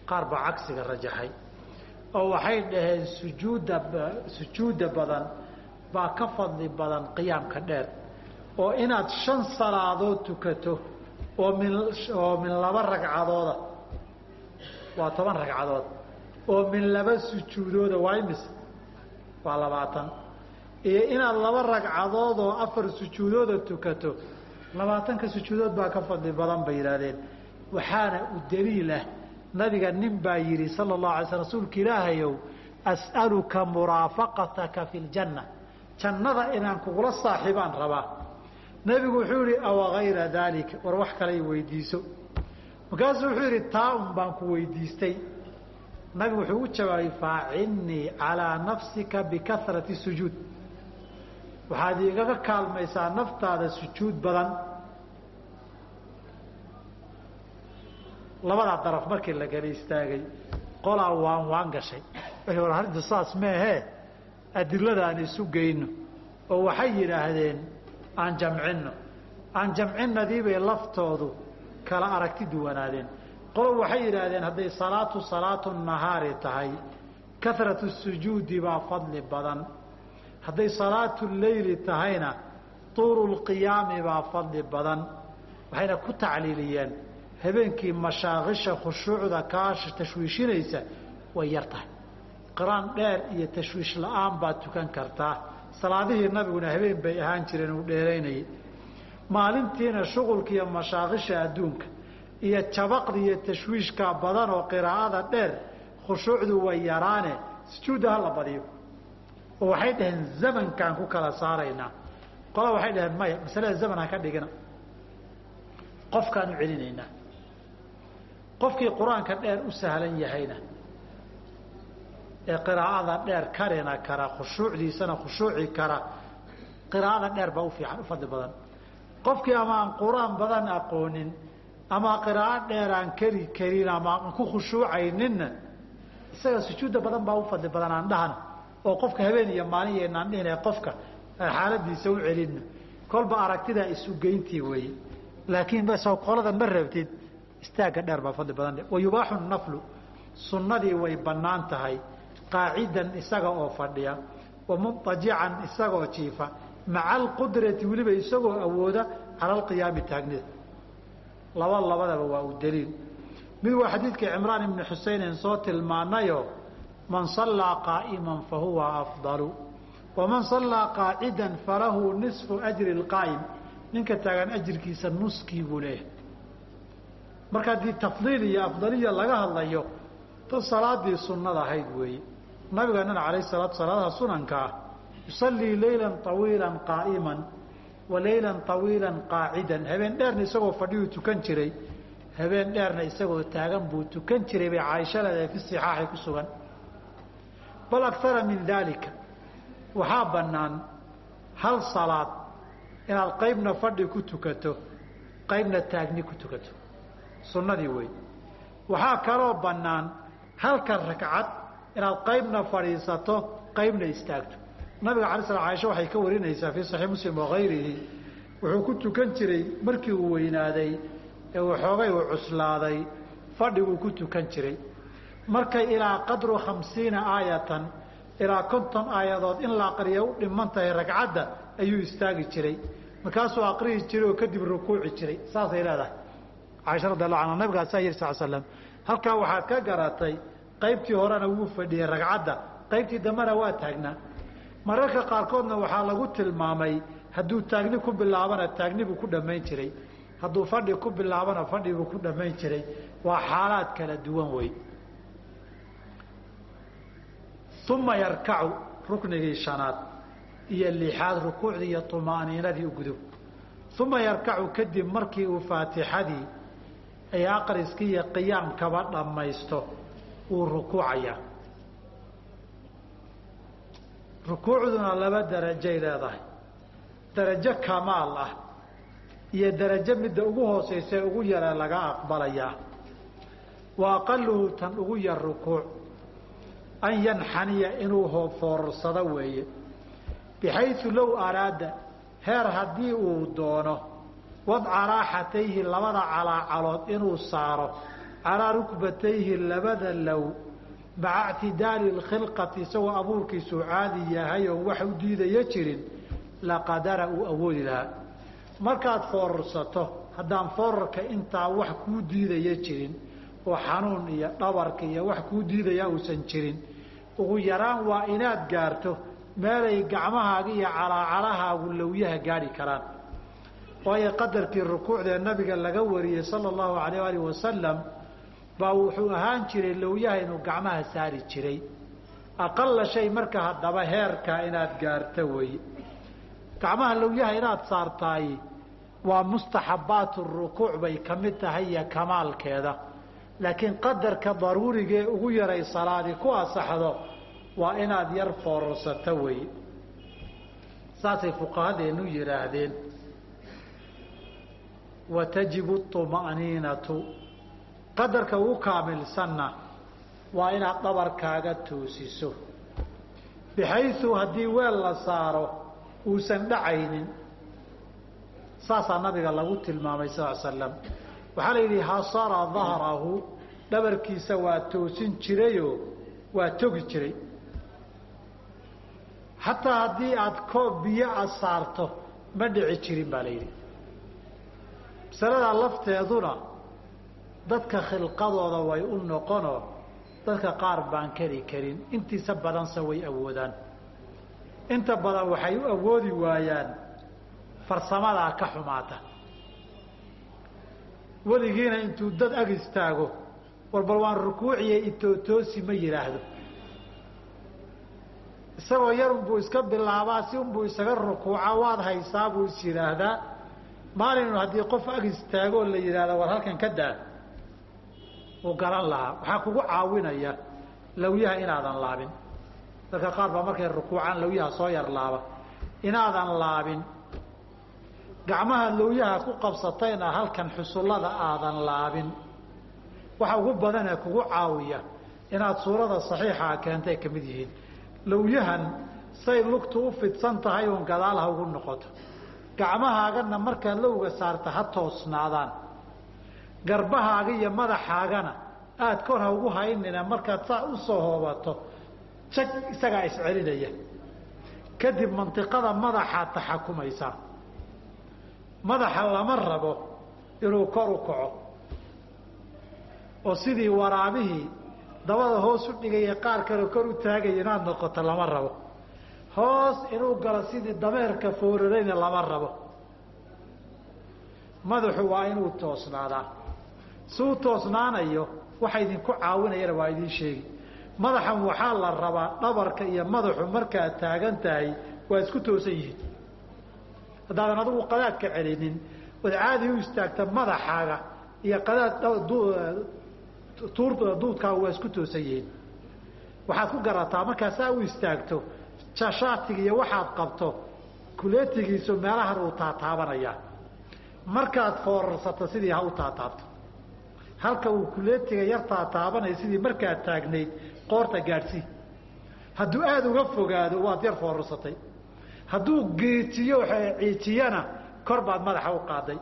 qaar baa cagsiga rajaxay. Oo waxay dhaheen sujuudda sujuudda badan baa ka fadli badan qiyaamka dheer. Oo inaad shan salaadood tukato oo min oo min laba ragcadooda. Waa toban ragcadood. Oo min laba sujuudooda waa imis waa labaatan. Iyo inaad laba ragcadood oo afar sujuudooda tukato labaatanka sujuudood baa ka fadli badan bay yidhaahdeen. Waxaana u daliilah nabiga nin baa yidhi sala allahu alay sl rasuulka ilaahayow as'aluka muraafaqataka fi ljanna jannada inaan kugula saaxiibaan rabaa nebigu wuxuu yihi awa gayra daalika war wax kale i weydiiso. Markaasuu wuxuu yidhi taa un baan ku weydiistay. Nabigu wuxuu u jawaabay faacinnii calaa nafsika bikarati sujuud. Waxaad igaga kaalmaysaa naftaada sujuud badan. Labadaa daraf markii la gala istaagay qolaa waan waan gashay. War arrinta saas meehee adilada aan isu geyno. Oo waxay yidhaahdeen aan jamcinno. Aan jamcinadiibay laftoodu kala aragti duwanaadeen. Qolo waxay yidhaahdeen hadday salaatu salaatu nahaari tahay karatu sujuudi baa fadli badan. Hadday salaatu leyli tahayna tuulu lqiyaami baa fadli badan. Waxayna ku tacliiliyeen habeenkii mashaakisha khushuucda kaa tashwiishinaysa way yar tahay. Qiraan dheer iyo tashwiish la'aan baad tukan kartaa salaadihii nabiguna habeen bay ahaan jireen uu dheeraynayay. Maalintiina shuqulka iyo mashaakisha adduunka iyo jabaqda iyo tashwiishkaa badan oo qiraa'ada dheer khushuucdu way yaraane. Sujuudda hala badiyo. Oo waxay dhaheen zamankaan ku kala saaraynaa qola waxay dhaheen maya masalada zaman ha ka dhigina qofkaan u celinaynaa. Qofkii qur'aanka dheer u sahlan yahayna ee qiraa'ada dheer karina kara khushuucdiisana khushuuci kara. Qiraa'ada dheer baa ufiican u fadli badan. Qofkii ama aan qur'aan badan aqoonin ama qiraa'o dheer aan keri karin ama aan ku khushuucayninna isaga sujuudda badan baa u fadli badan aan dhahana. Oo qofka habeen iyo maalin yaynaan dhihina qofka xaaladiisa u celinno kolba aragtidaa isugeyntii weeye. Laakiin basoo qoladan ma rabtid istaagga dheer baa fadli badan wa yubaaxu naflu sunnadii way bannaan tahay qaacidan isaga oo fadhiya wa mutajican isagoo jiifa maca alqudrati weliba isagoo awooda cala alqiyaami taagnida laba labadaba waa u daliil. Mid waa xadiidkii cimraan ibni xuseynen soo tilmaanayo man sallaa qaa'iman fa huwa afdalu waman sallaa qaacidan falahu nisfu ajri lqaa'im ninka taagan ajirkiisa nuskii buu leeyahay marka haddii tafdiil iyo afdaliya laga hadlayo ta salaadii sunnada ahayd weeye nabigeenana alayh salaatu salaadaha sunanka ah yusallii leylan طawiilan qaa'iman wa leylan طawiilan qaacidan. Habeen dheerna isagoo fadhiyuu tukan jiray. Habeen dheerna isagoo taagan buu tukan jiray bay caaisha leedahay fi sixaaxi ku sugan. Bal akara min daalika. Waxaa bannaan hal salaad inaad qaybna fadhi ku tukato qaybna taagni ku tukato. Sunnadii wey waxaa kaloo bannaan halka ragcad inaad qaybna fadhiisato qaybna istaagto. Nabiga alay sla aisha waxay ka warinaysaa fii saxiix muslim wakayrihi wuxuu ku tukan jiray markii uu weynaaday ee waxoogay uu cuslaaday fadhiguu ku tukan jiray. Markay ilaa qadru khamsiina aayatan ilaa konton aayadood in la aqriya u dhiman tahay ragcadda ayuu istaagi jiray. Markaasuu aqrihi jiray oo kadib rukuuci jiray. Saasay leedahay. Caaisha radi allahu anha nabigaa saa yiri sal slam halkaa waxaad ka garatay qaybtii horena wuu fadhiyey ragcadda. Qaybtii dambena waa taagnaa mararka qaarkoodna waxaa lagu tilmaamay hadduu taagni ku bilaabana taagni buu ku dhammayn jiray. Hadduu fadhi ku bilaabana fadhi buu ku dhammayn jiray. Waa xaalaad kala duwan wey uma yarkacu ruknigii shanaad iyo lixaad rukuucdii iyo طumaaniinadii ugudub uma yarkacu kadib markii uu faatixadii ay aqriskii iyo qiyaamkaba dhammaysto wuu rukuucayaa rukuucduna laba darajay leedahay. Darajo kamaal ah iyo darajo midda ugu hooseysa ee ugu yara laga aqbalayaa wa aqaluhu tan ugu yar rukuuc. An yanxaniya inuu hoofoorsado weeye. Bixayu low araada heer haddii uu doono wadca raaxatayhi labada calaacalood inuu saaro calaa rukbatayhi labada low maca ictidaali lkhilqati isagoo abuurkiisuu caadi yahay oon wax u diidaya jirin laqadara uu awoodi lahaa. Markaad foorarsato haddaan foorarka intaa wax kuu diidaya jirin oo xanuun iyo dhabarka iyo wax kuu diidaya uusan jirin ugu yaraan waa inaad gaarto meelay gacmahaaga iyo calaacalahaagu lowyaha gaadhi karaan. Waayo qadarkii rukuucdee nabiga laga wariyey sala allahu alayh alih wasalam baa wuxuu ahaan jiray lowyaha inuu gacmaha saari jiray. Aqala shay marka haddaba heerkaa inaad gaarto weeye. Gacmaha lowyaha inaad saartaay waa mustaxabbaat rukuuc bay ka mid tahay iyo kamaalkeeda. Laakiin qadarka daruurigee ugu yaray salaadi ku asaxdo waa inaad yar foorarsato weeye. Saasay fuqahadeenu yidhaahdeen. Wa tajibu qadarka ugu kaamilsanna waa inaad dhabarkaaga toosiso bixayu haddii weel la saaro uusan dhacaynin. Saasaa nabiga lagu tilmaamay sal slam waxaa la yidhi hasara dahrahu dhabarkiisa waa toosin jirayoo waa togi jiray. Xataa haddii aad koob biyo a saarto ma dhici jirin baa la yidhi. Masaladaa lafteeduna dadka khilqadooda way u noqonoo dadka qaar baan keri karin. Intiisa badanse way awoodaan. Inta badan waxay u awoodi waayaan farsamadaa ka xumaata. Weligiina intuu dad ag istaago war bal waan rukuuciye itootoosi ma yidhaahdo isagoo yar unbuu iska bilaabaa si unbuu isaga rukuuca waad haysaa buu is yidhaahdaa maalinu haddii qof ag istaagoo la yidhahda war halkan ka daa uu garan lahaa. Waxaa kugu caawinaya lawyaha inaadan laabin. Dadka qaar baa markay rukuucaan lawyaha soo yar laaba. Inaadan laabin gacmaha lawyaha ku qabsatayna halkan xusullada aadan laabin. Waxa ugu badanee kugu caawiya inaad suurada saxiixaa keentay ka mid yihiin. Lawyahan say lugtu u fidsan tahay uun gadaal ha ugu noqoto. Gacmahaagana markaad lowga saarta ha toosnaadaan garbahaaga iyo madaxaagana. Aad kor ha ugu haynina markaad saa u soo hoobato jag isagaa iscelinaya. Kadib mantiqada madaxaad taxakumaysaa madaxa lama rabo inuu kor u kaco. Oo sidii waraabihii dabada hoos u dhigaya qaar kale kor u taagaya inaad noqoto lama rabo. Hoos inuu galo sidii dameerka foorarayna lama rabo. Madaxu waa inuu toosnaadaa suu toosnaanayo waxa idinku caawinayana waa idiin sheegi. Madaxan waxaa la rabaa dhabarka iyo madaxu markaad taagan tahay waa isku toosan yihiin. Haddaadan adigu qadaadka celinin ood caadi u istaagta madaxaaga iyo qadaad tuurta duudkaaga waa isku toosan yihiin. Waxaad ku garataa markaa saa u istaagto shaatiga iyo waxaad qabto kuleetigiisu meelahan uu taataabanayaa. Markaad foorarsato sidii ha u taataabto halka uu kuleetiga yar taataabanaya sidii markaad taagnayd qoorta gaadhsii hadduu aada uga fogaado waad yar foorarsatay hadduu geejiyo ciijiyana kor baad madaxa u qaaday.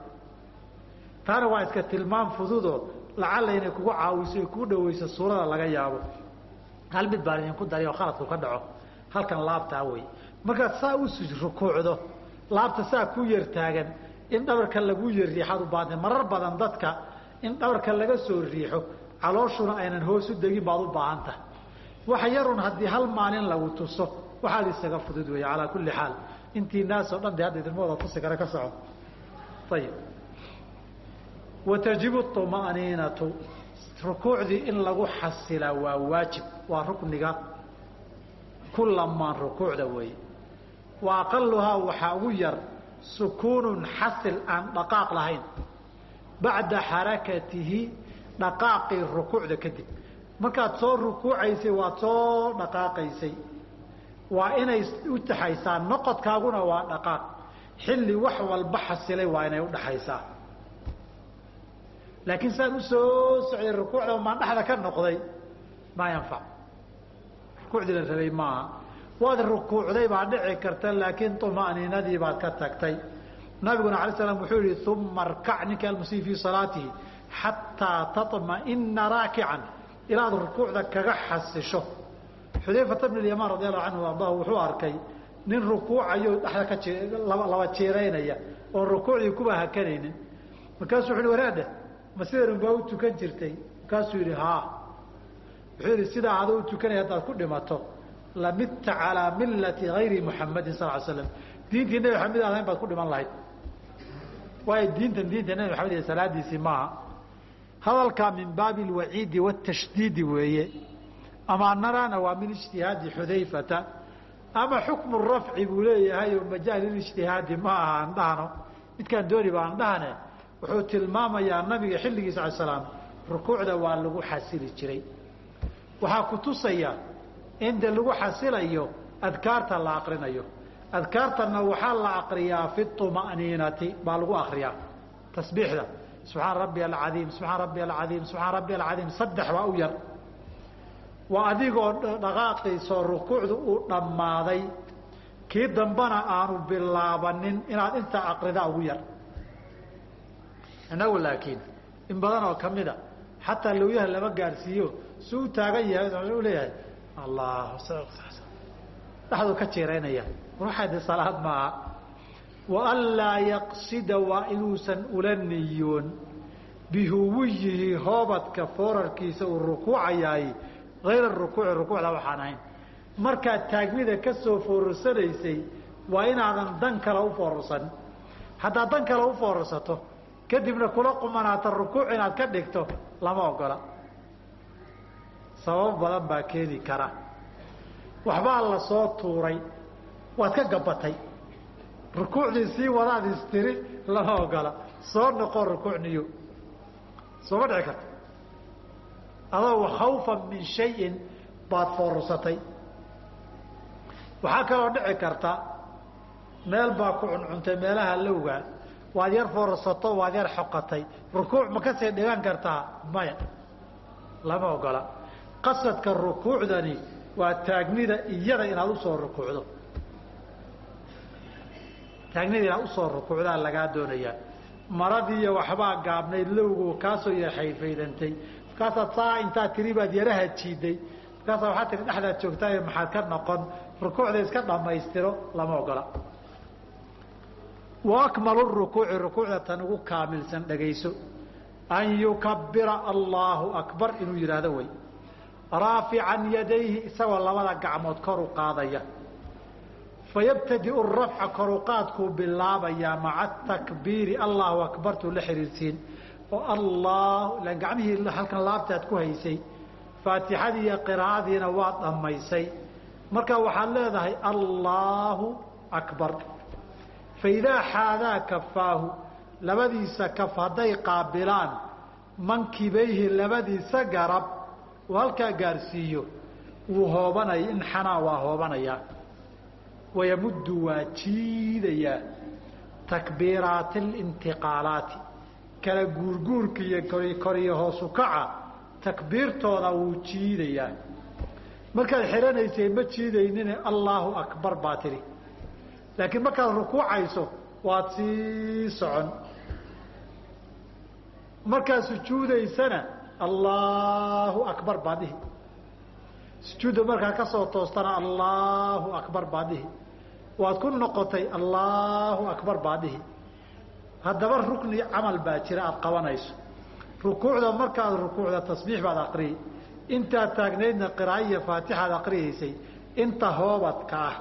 Taana waa iska tilmaam fududoo lacalla inay kugu caawiso ay kuu dhawayso suurada laga yaabo. Hal mid baan idinku daray oo khaladku ka dhaco. Halkan laabtaa wey markaad saa u rukuucdo laabta saa ku yar taagan in dhabarka lagu yar riixaad u baahantay marar badan dadka in dhabarka laga soo riixo calooshuna aynan hoos u degin baad u baahan tahay wax yarun haddii hal maalin lagu tuso waxaad isaga fudud weeye calaa kulli xaal. Intii naas oo dhan de hadda idinmooda tusi kara ka soco. Ayib watajibu طma'niinatu rukuucdii in lagu xasilaa waa waajib waa rukniga. Ku lamaan rukuucda weeye. Wa aqaluhaa waxaa ugu yar sukuunun xasil aan dhaqaaq lahayn bacda xarakatihi dhaqaaqii rukuucda kadib. Markaad soo rukuucaysay waad soo dhaqaaqaysay. Waa inay u taxaysaa noqodkaaguna waa dhaqaaq. Xilli wax walba xasilay waa inay udhaxaysaa laakiin saan u soo socday rukuucda maan dhexda ka noqday maa yanfac rukuucdii la rabay maaha. Waad rukuucday baa dhici karta laakiin طuma'niinadii baad ka tagtay nabiguna alay slam wuxuu yihi uma arkac ninka almusii fii salaatihi xataa taطma'ina raakican. Ilaad rukuucda kaga xasisho. Xudayfata bn yamaan radi allahu canhu ardahu wuxuu arkay nin rukuucayo dhexda ka laba jiiraynaya oon rukuucdii kuba hakanaynin. Markaasuu wuxu waraadhe ma sidan baa u tukan jirtay? Markaasuu yidhi haa. Wuxuu yidhi sidaa adoo u tukanaya haddaad ku dhimato lamidta calaa millati gayri muxamadin sal slam diintii nebi maxamed ahayn baad ku dhiman lahayd waayo diintan diinta nebi maxamed iyo salaadiisii maaha. Hadalkaa min baabi alwaciidi watashdiidi weeye. Ama naraana waa min ijtihaadi xudayfata. Ama xukmu rafci buu leeyahay oo majaal ijtihaadi ma aha aan dhahno. Midkaan dooni ba aan dhahne wuxuu tilmaamayaa nabiga xilligiisa ala slaam rukuucda waa lagu xasili jiray. Waxaa ku tusaya in lagu xasilayo adkaarta la aqrinayo adkaartana waxaa la aqriyaa fi طuma'niinati baa lagu akriyaa tasbiixda. Subxaan rabbi alcadiim subxaan rabbi alcadiim subxaan rabbi alcadiim saddex baa u yar. Waa adigoo dhaqaaqiisoo rukuucdu uu dhammaaday kii dambana aanu bilaabanin inaad intaa aqridaa ugu yar. Inagu laakiin in badan oo kamida xataa lawyaha lama gaadhsiiyo si u taagan yahay leeyahay allah dhexduu ka jiiraynaya waxaa de salaad maaha. Waanlaa yaqsida waa inuusan ula niyoon. Bihuwiyihi hoobadka foorarkiisa uu rukuucayaay. Ayra rukuuci rukuucda waxaan ahayn. Markaad taagmida ka soo foorarsanaysay waa inaadan dan kale u foorarsan. Haddaad dan kale u foorarsato kadibna kula qumanaata rukuuc inaad ka dhigto lama ogola. Sababo badan baa keeni kara. Waxbaa la soo tuuray waad ka gabatay rukuucdii sii wadaad istiri lama ogola soo noqo rukuucniyo sooma dhici karto adoo khawfan min shayin baad foorursatay waxaa kaloo dhici karta meel baa ku cuncuntay meelaha lowga waad yar foorursato waad yar xoqatay. Rukuuc ma ka sii dhigan kartaa? Maya. Lama ogola. Qasadka rukuucdani waa taagnida iyada inaad u soo rukuucdo taagnida inaad u soo rukuucdaa lagaa doonayaa. Maradiiyo waxbaa gaabnayd lowgu kaasoo yaxayfaydantay markaasaad saa intaad tiri baad yaraha jiiday. Markaasaa waxaad tiri dhexdaad joogtaayo maxaad ka noqon. Rukuucda iska dhammaystiro lama ogola. Wa rukuuci rukuucda tan ugu kaamilsan dhagayso. An yukabira allaahu akbar inuu yidhaahdo wey raafican yadayhi isagoo labada gacmood kor u qaadaya fayabtadiu rafca koruqaadkuu bilaabayaa maca takbiiri allahu akbartuu la xiriirsiin oo ilaan gacmihii halkan laabtaad ku haysay faatixadii iyo qiraa'adiina waad dhammaysay marka waxaad leedahay allaahu akbar faidaa xaadaa kafaahu labadiisa kaf hadday qaabilaan mankibayhi labadiisa garab uu halkaa gaarsiiyo wuu hoobanaya inxanaa waa hoobanayaa wayamuddu waa jiidayaa takbiiraati alintiqaalaati kala guurguurka iyo koriyo hoosu kaca takbiirtooda wuu jiidayaa markaad xihanaysay ma jiidaynine allaahu akbar baa tidhi laakiin markaad rukuucayso waad sii socon markaad sujuudaysana allaahu akbar baa dhihi sujuudda markaad ka soo toostana allaahu akbar baa dhihi waad ku noqotay allaahu akbar baa dhihi haddaba rukni camal baa jira aada qabanayso. Rukuucda markaad rukuucda tasbiix baad aqriyi intaad taagnaydna qiraa'o iyo faatixaad aqriyaysay inta hoobadka ah.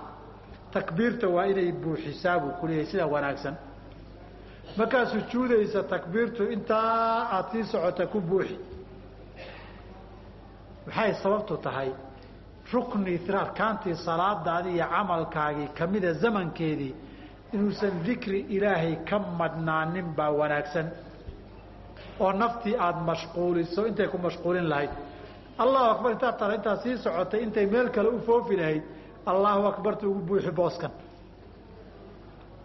Takbiirta waa inay buuxisaa buu ku leeyahay sida wanaagsan. Markaad sujuudaysa takbiirtu intaa aad sii socota ku buuxi. Maxay sababtu tahay rukni arkaantii salaadaadii iyo camalkaagii kamida zamankeedii inuusan dikri ilaahay ka madhnaanin baa wanaagsan. Oo naftii aada mashquuliso intay ku mashquulin lahayd. Allahu akbar intaad tara intaad sii socotay intay meel kale u foofi lahayd allahu akbarta ugu buuxi booskan.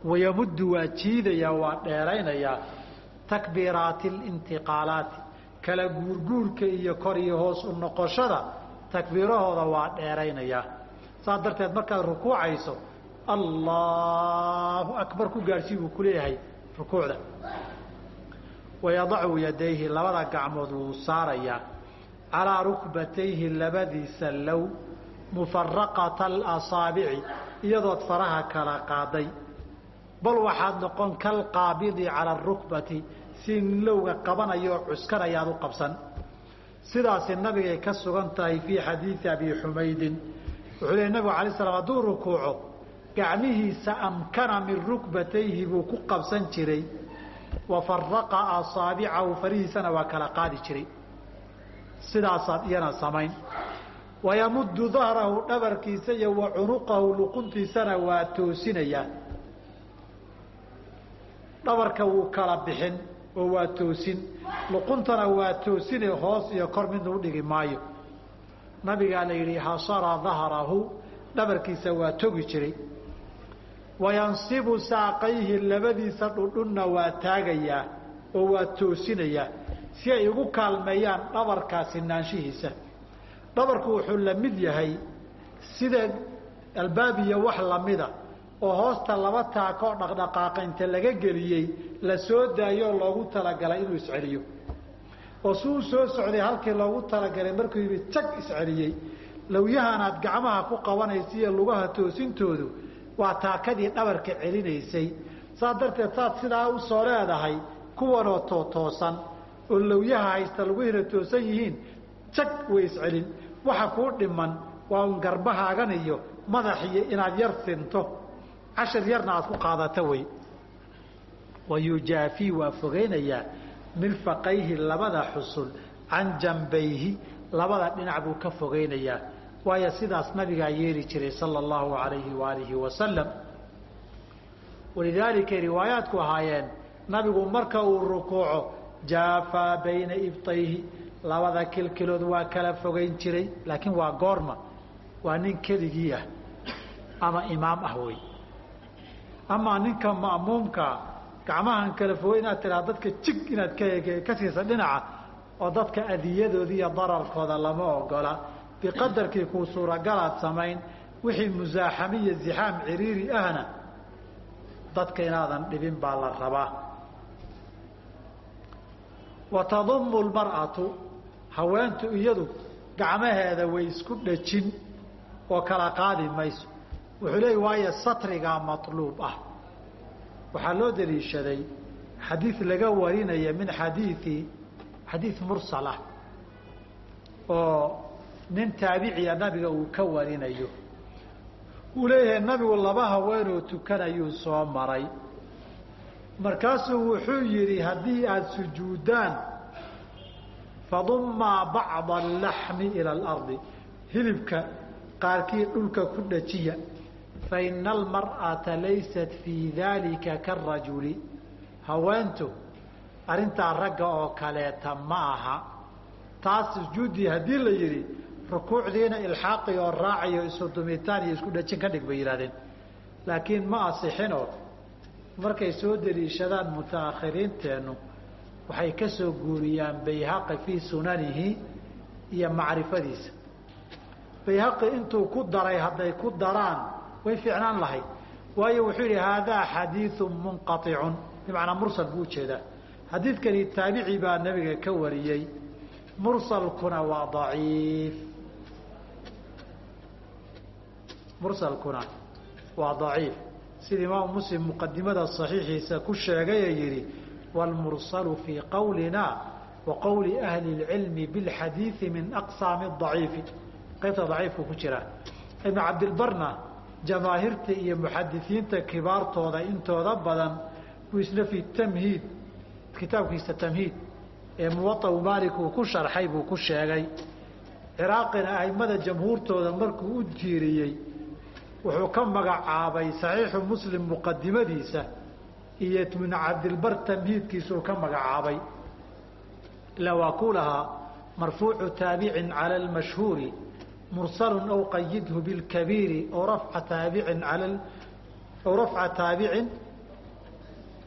Wayamuddu waa jiidayaa waa dheeraynayaa takbiiraati alintiqaalaati kala guurguurka iyo kor iyo hoos u noqoshada takbiirahooda waa dheeraynayaa saas darteed markaad rukuucayso allahu akbar ku gaadhsii buu ku leeyahay rukuucda. Wayadacu yadayhi labada gacmood wuu saarayaa. Calaa rukbatayhi labadiisa low mufaraqata alasaabici iyadood faraha kala qaaday. Bal waxaad noqon kalqaabidi cala arukbati si lowga qabanayo cuskanayaad u qabsan sidaasi nabigay ka sugan tahay fii xadiidi abi xumaydin. Wuxuu leey nabigu alay slam hadduu rukuuco gacmihiisa amkana min rukbatayhi buu ku qabsan jiray. Wa faraqa asaabicahu farihiisana waa kala qaadi jiray. Sidaasaad iyana samayn. Wayamuddu dahrahu dhabarkiisa iyo wa cunuqahu luquntiisana waa toosinayaa dhabarka wuu kala bixin oo waa toosin. Luquntana waa toosine hoos iyo kor midna udhigi maayo. Nabigaa la yidhi hasara dahrahu dhabarkiisa waa togi jiray. Wayansibu saaqayhi labadiisa dhudhunna waa taagayaa oo waa toosinayaa si ay ugu kaalmeeyaan dhabarkaa sinaanshihiisa. Dhabarku wuxuu la mid yahay sida albaabiya wax lamida oo hoosta laba taakoo dhaqdhaqaaqa inta laga geliyey la soo daayoo loogu talagalay inuu isceliyo. Oo si uu soo socday halkii loogu talagalay markuu yidhi jag isceliyey. Lowyahanaad gacmaha ku qabanaysa iyo lugaha toosintoodu waa taakadii dhabarka celinaysay. Saas darteed saad sidaa u soo leedahay kuwanoo tootoosan oo lawyaha haysta laguhina toosan yihiin jag way iscelin. Waxa kuu dhiman waa un garbahaagan iyo madaxiyo inaad yar sinto cashar yarna aad ku qaadata wey. Wayujaafii waa fogeynayaa milfaqayhi labada xusul can jambayhi labada dhinac buu ka fogeynayaa waayo sidaas nabigaa yeeli jiray sala allahu alayhi waalihi wasalam walidaalika riwaayaadku ahaayeen nabigu marka uu rukuuco jaafaa bayna ibtayhi labada kilkilood waa kala fogeyn jiray laakiin waa goorma waa nin keligii ah ama imaam ah wey amaa ninka ma'muumkaa gacmahan kala fogey inaad tiraa dadka jig inaad ka siisa dhinaca oo dadka adiyadooda iyo dararkooda lama ogola. Biqadarkii kuu suuragalaad samayn wixii musaaxami iyo zixaam ciriiri ahna dadka inaadan dhibin baa la rabaa. Wa tadumu lmar'atu haweentu iyadu gacmaheeda way isku dhajin oo kala qaadi mayso wuxuu leey waayo satrigaa matluub ah. Waxaa loo daliishaday xadiid laga warinaya min xadiii xadiid mursal ah oo nin taabiciya nabiga uu ka warinayo. Uu leeyahay nabigu laba haweenoo tukanayuu soo maray. Markaasuu wuxuu yidhi haddii aada sujuudaan fadummaa bacda alaxmi ila alardi. Hilibka qaarkii dhulka ku dhajiya faina almar'ata laysat fii daalika karajuli haweentu arrintaa ragga oo kaleeta ma aha taas sujuuddii haddii la yidhi rukuucdiina ilxaaqi oo raacayo isu dumitaan iyo isku dhajin ka dhig bay yidhahdeen laakiin ma asixinoo markay soo deliishadaan mutaakhiriinteennu waxay ka soo guuriyaan bayhaqi fii sunanihi iyo macrifadiisa bayhaqi intuu ku daray hadday ku daraan way fiicnaan lahayd waayo wuxuu yidhi haadaa xadiiu munqaicun bimacnaa mursal buu ujeedaa xadiidkani taabici baa nabiga ka wariyey mursalkuna waa daciif mursalkuna waa daciif sida imaamu muslim muqadimada saxiixiisa ku sheegay ee yidhi wاlmursalu fii qowlina wa qowli ahli اlcilmi biاlxadiidi min aqsaami daciifi qaybta daciifku ku jiraa ibn cabdilbarna jamaahiirta iyo muxadisiinta kibaartooda intooda badan buu isna fi tamhiid kitaabkiisa tamhiid ee muwaطau maalik uu ku sharxay buu ku sheegay. Ciraaqina aimada jamhuurtooda markuu u jiiriyey wuxuu ka magacaabay saxiixu muslim muqadimadiisa iyo ibn cabdilbar tamhiidkiisuu ka magacaabay. Ilaa waa ku lahaa marfuucu taabicin cala almashhuuri mursalu aw qayidhu bilkabiiri aw rafca taabicin al aw rafca taabicin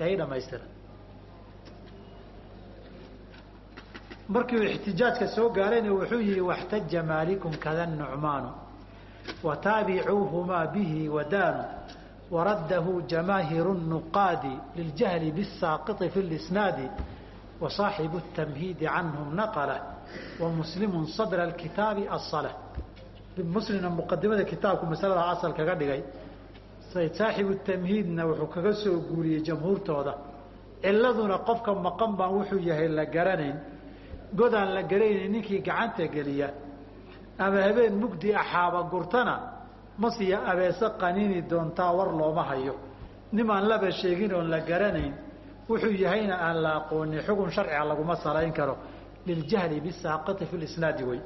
ay dhamaystira. Markii uu ixtijaajka soo gaarayna wuxuu yihi waxtaja maalikum kada nucmaanu wataabicuuhumaa bihi wadaanu waraddahu jamaahiru nuqaadi liljahli bisaaqiti fi lisnaadi wasaaxibu tamhiidi canhum naqala wamuslimu sadra kitaabi asala muslimna muqadimada kitaabku masalada asal kaga dhigay saaxibu tamhiidna wuxuu kaga soo guuriyey jamhuurtooda. Ciladuna qofka maqan baan wuxuu yahay la garanayn godaan la garaynayn ninkii gacanta geliya. Ama habeen mugdi axaaba gurtana masiya abeese qaniini doontaa war looma hayo. Nimaan laba sheegin oon la garanayn wuxuu yahayna aan la aqoonin xugun sharciga laguma salayn karo. Liljahli bisaaqiti fi lisnaadi wey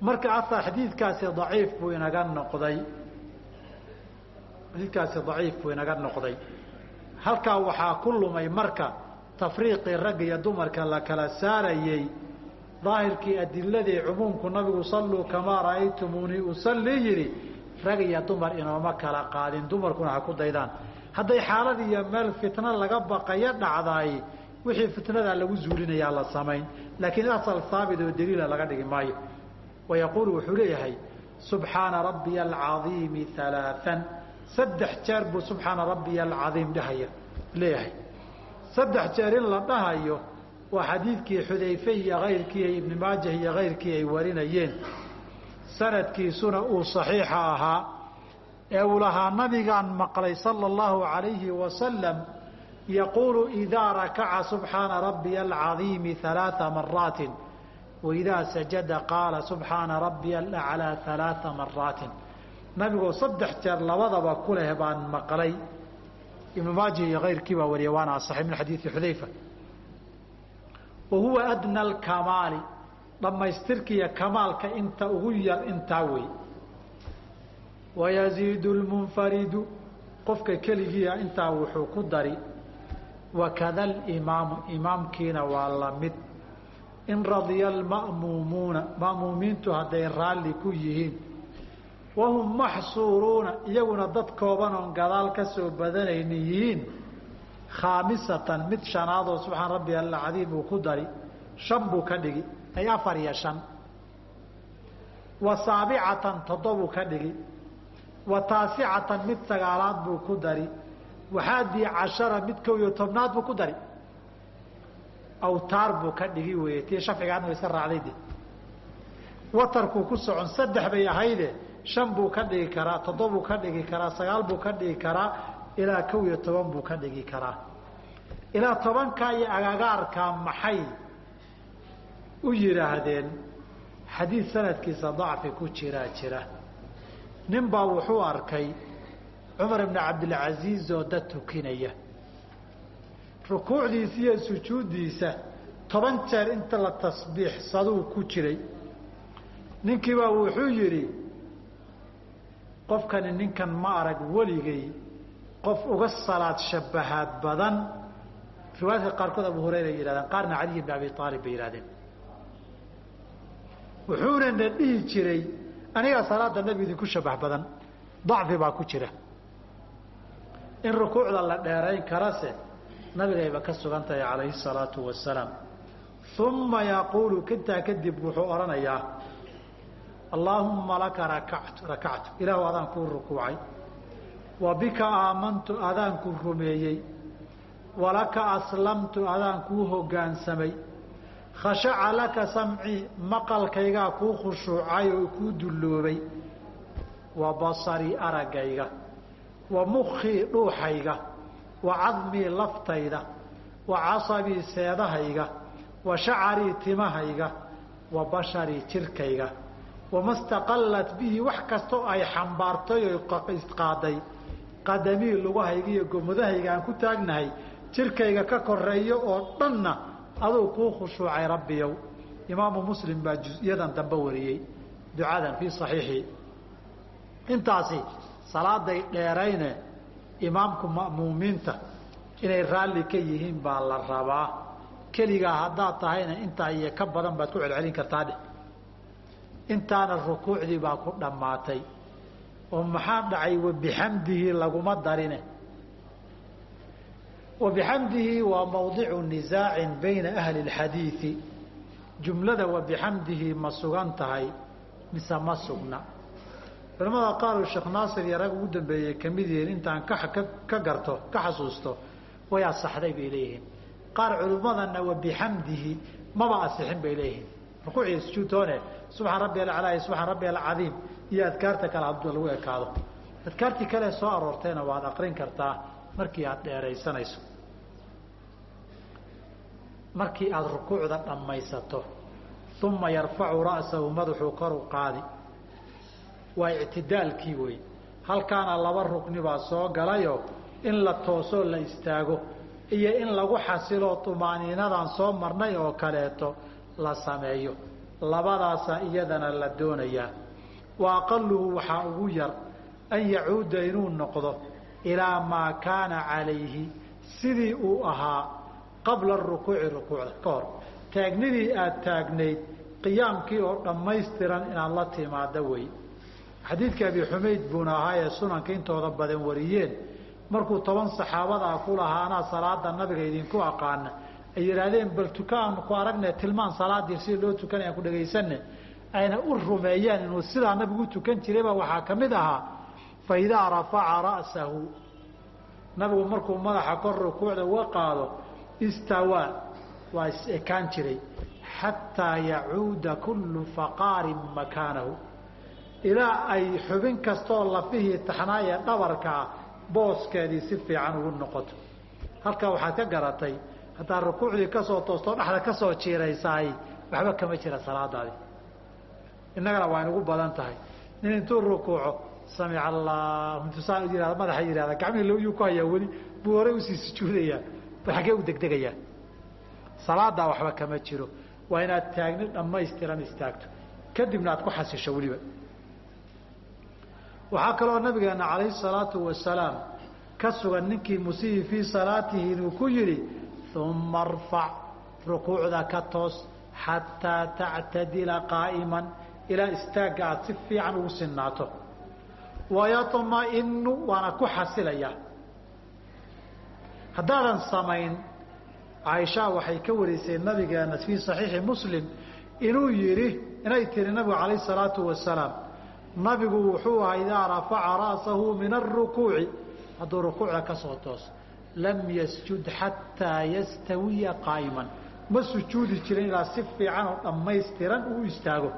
marka aar xadiidkaasi daciif buu inaga noqday. xadiidkaasi daciif buu inaga noqday. halkaa waxaa ku lumay marka tafriiqii ragga iyo dumarka la kala saarayey daahirkii adiladii cumuumku nabigu salluu kamaa ra'aytumuunii usallii yidhi rag iyo dumar inooma kala qaadin dumarkuna ha ku daydaan. hadday xaalad iyo meel fitno laga baqayo dhacdaay wixii fitnadaa lagu zuulinayaa la samayn. laakiin asal haabit oo daliila laga dhigi maayo wayaquulu wuxuu leeyahay subxaana rabbiya alcaiimi alaaan saddex jeer buu subxaana rabbiya alcaiim dhahaya leeyahay saddex jeer in la dhahayo waa xadiidkii xudayfe iyo kayrkii iyo ibni maajah iyo kayrkii ay warinayeen sanadkiisuna uu saxiixa ahaa ee uu lahaa nabigaan maqlay sala allahu alayhi wasalam yaquulu idaa rakaca subxaana rabbiya alcaiimi alaaa maraatin waidaa sajada qaala subxaana rabbiya alaclaa alaaa maraatin nabigoo saddex jeer labadaba ku leh baan maqlay. Ibnu maaja iyo kayrkii baa wariya waana asaxay min xadiidi xudayfa. Wa huwa adna alkamaali. Dhammaystirkiiyo kamaalka inta ugu yar intaa wey wayaziidu lmunfaridu qofka keligiia intaa wuxuu ku dari. Wakada alimaamu. Imaamkiina waa la mid in radiya alma'muumuuna ma'muumiintu hadday raalli ku yihiin. Wahum maxsuuruuna iyaguna dad kooban oon gadaal ka soo badanayni yihiin. Khaamisatan mid shanaadoo subxaan rabbi alcadiim uu ku dari. Shan buu ka dhigi ay afar iyo shan. Wa saabicatan toddobuu ka dhigi. Wa taasicatan mid sagaalaad buu ku dari. Waxaadii cashara mid kow iyo tobnaad buu ku dari awtaar buu ka dhigi weye tii shafcigaana iska raacday de watarkuu ku socon saddex bay ahayde shan buu ka dhigi karaa toddobuu ka dhigi karaa sagaal buu ka dhigi karaa ilaa kow iyo toban buu ka dhigi karaa. Ilaa tobankaa iyo agagaarkaa maxay u yidhaahdeen? Xadiid sanadkiisa dacfi ku jiraa jira. Nin baa wuxuu arkay cumar ibni cabdilcasiis oo dad tukinaya rukuucdiisa iyo sujuuddiisa toban jeer inta la tasbiixsaduu ku jiray. Ninkiibaa wuxuu yidhi qofkani ninkan ma arag weligay qof uga salaad shabahaad badan. Riwaayadka qaarkood abu hurayra ay qaarna caliy bn abi aalib bay yihahdeen wuxuuna na dhihi jiray anigaa salaada nebi idinku shabah badan dacfi baa ku jira. In rukuucda la dheerayn karase nabigayba ka sugan tahay calayhi salaatu wasalaam. Uma yaquulu kintaa kadib wuxuu odhanayaa allaahumma laka rakactu rakactu. Ilaahu adaan kuu rukuucay. Wa bika aamantu adaan ku rumeeyey. Walaka aslamtu adaan kuu hoggaansamay khashaca laka samcii maqalkaygaa kuu khushuucay oo kuu dulloobay. Wa basarii araggayga wa mukhii dhuuxayga wa cadmii laftayda wa casabii seedahayga wa shacarii timahayga wa basharii jirkayga. Wama staqallat bihi wax kastoo ay xambaartay oo isqaaday qadamii lugahayga iyo gomudahayga aan ku taagnahay jirkayga ka koreeyo oo dhanna aduu kuu khushuucay rabbiyow. Imaamu muslim baa juz-yadan dambe wariyey ducadan fii saxiixii intaasi salaaday dheerayne imaamku ma'muumiinta inay raalli ka yihiin baa la rabaa. Keligaa haddaad tahayna intaa iyo ka badan baad ku celcelin kartaa dheh. Intaana rukuucdii baa ku dhammaatay. Oo maxaa dhacay? Wabixamdihi laguma darine. Wabixamdihi waa mawdicu nisaacin bayna ahli اlxadiidi jumlada wabixamdihi ma sugan tahay mise ma sugna culamada qaar uu sheekh naasir iyo rag ugu dambeeyey ka mid yihiin intaan ka garto ka xasuusto way asaxday bay leeyihiin. Qaar culimmadana wabixamdihi maba asixin bay leeyihiin. Rukuuciyo sujuudtoone subxaan rabbi alaclaa iyo subxaan rabbi alcadiim iyo adkaarta kale hadduu lagu ekaado. Adkaartii kale soo aroortayna waad aqrin kartaa markii aada dheeraysanayso. Markii aada rukuucda dhammaysato uma yarfacu ra'sahu madaxuu koru qaadi waa ictidaalkii wey halkaana laba rukni baa soo galayo in la toosoo la istaago iyo in lagu xasiloo tumaaniinadan soo marnay oo kaleeto la sameeyo. Labadaasa iyadana la doonayaa wa aqaluhu waxaa ugu yar an yacuuda inuu noqdo ilaa maa kaana calayhi sidii uu ahaa qabla rukuuci rukuucda. Ka hor taagnidii aada taagnayd qiyaamkii oo dhammaystiran inaad la timaado wey xadiidka abi xumayd buuna ahaa ee sunanka intooda badan wariyeen. Markuu toban saxaabadaa ku lahaa anaa salaada nabiga idinku aqaana ay yidhaahdeen bal tukaan ku aragne tilmaan salaadii sida loo tukanaya ku dhagaysane ayna u rumeeyeen inuu sidaa nabigu u tukan jirayba waxaa ka mid ahaa fa idaa rafaca ra'sahu. Nabigu markuu madaxa kor rukuucda uga qaado istawaa waa is ekaan jiray xataa yacuuda kullu faqaarin makaanahu ilaa ay xubin kastoo lafihii taxnaaya dhabarkaa booskeedii si fiican ugu noqoto. Halkaa waxaad ka garatay haddaad rukuucdii ka soo toostoo dhexda ka soo jiiraysaay waxba kama jira salaadaadi. Innagana waa inugu badan tahay. Nin intuu rukuuco samic allah intuusaa yihahda madaxa yihahda gacmihii loyuu ku hayaa weli buu horay u sii sujuudayaa bal xaggee u degdegayaa. Salaadaa waxba kama jiro. Waa inaad taagni dhammaystiran istaagto. Kadibna aad ku xasisho weliba waxaa kaloo nabigeena calayhi salaatu wasalaam ka sugan ninkii musiihi fii salaatihi inuu ku yidhi uma arfac rukuucda ka toos xataa tactadila qaa'iman ilaa istaagga aad si fiican ugu sinaato wayaطma'inu waana ku xasilaya. Haddaadan samayn caaisha waxay ka warisay nabigeena fii saxiixi muslim inuu yidhi inay tiri nabigu calayh salaatu wasalaam nabigu wuxuu ahaa idaa rafaca ra'sahu min arukuuci hadduu rukuucda ka soo tooso lam yasjud xataa yastawiya qaa'iman. Ma sujuudi jirin ilaa si fiican oo dhammaystiran uu istaago.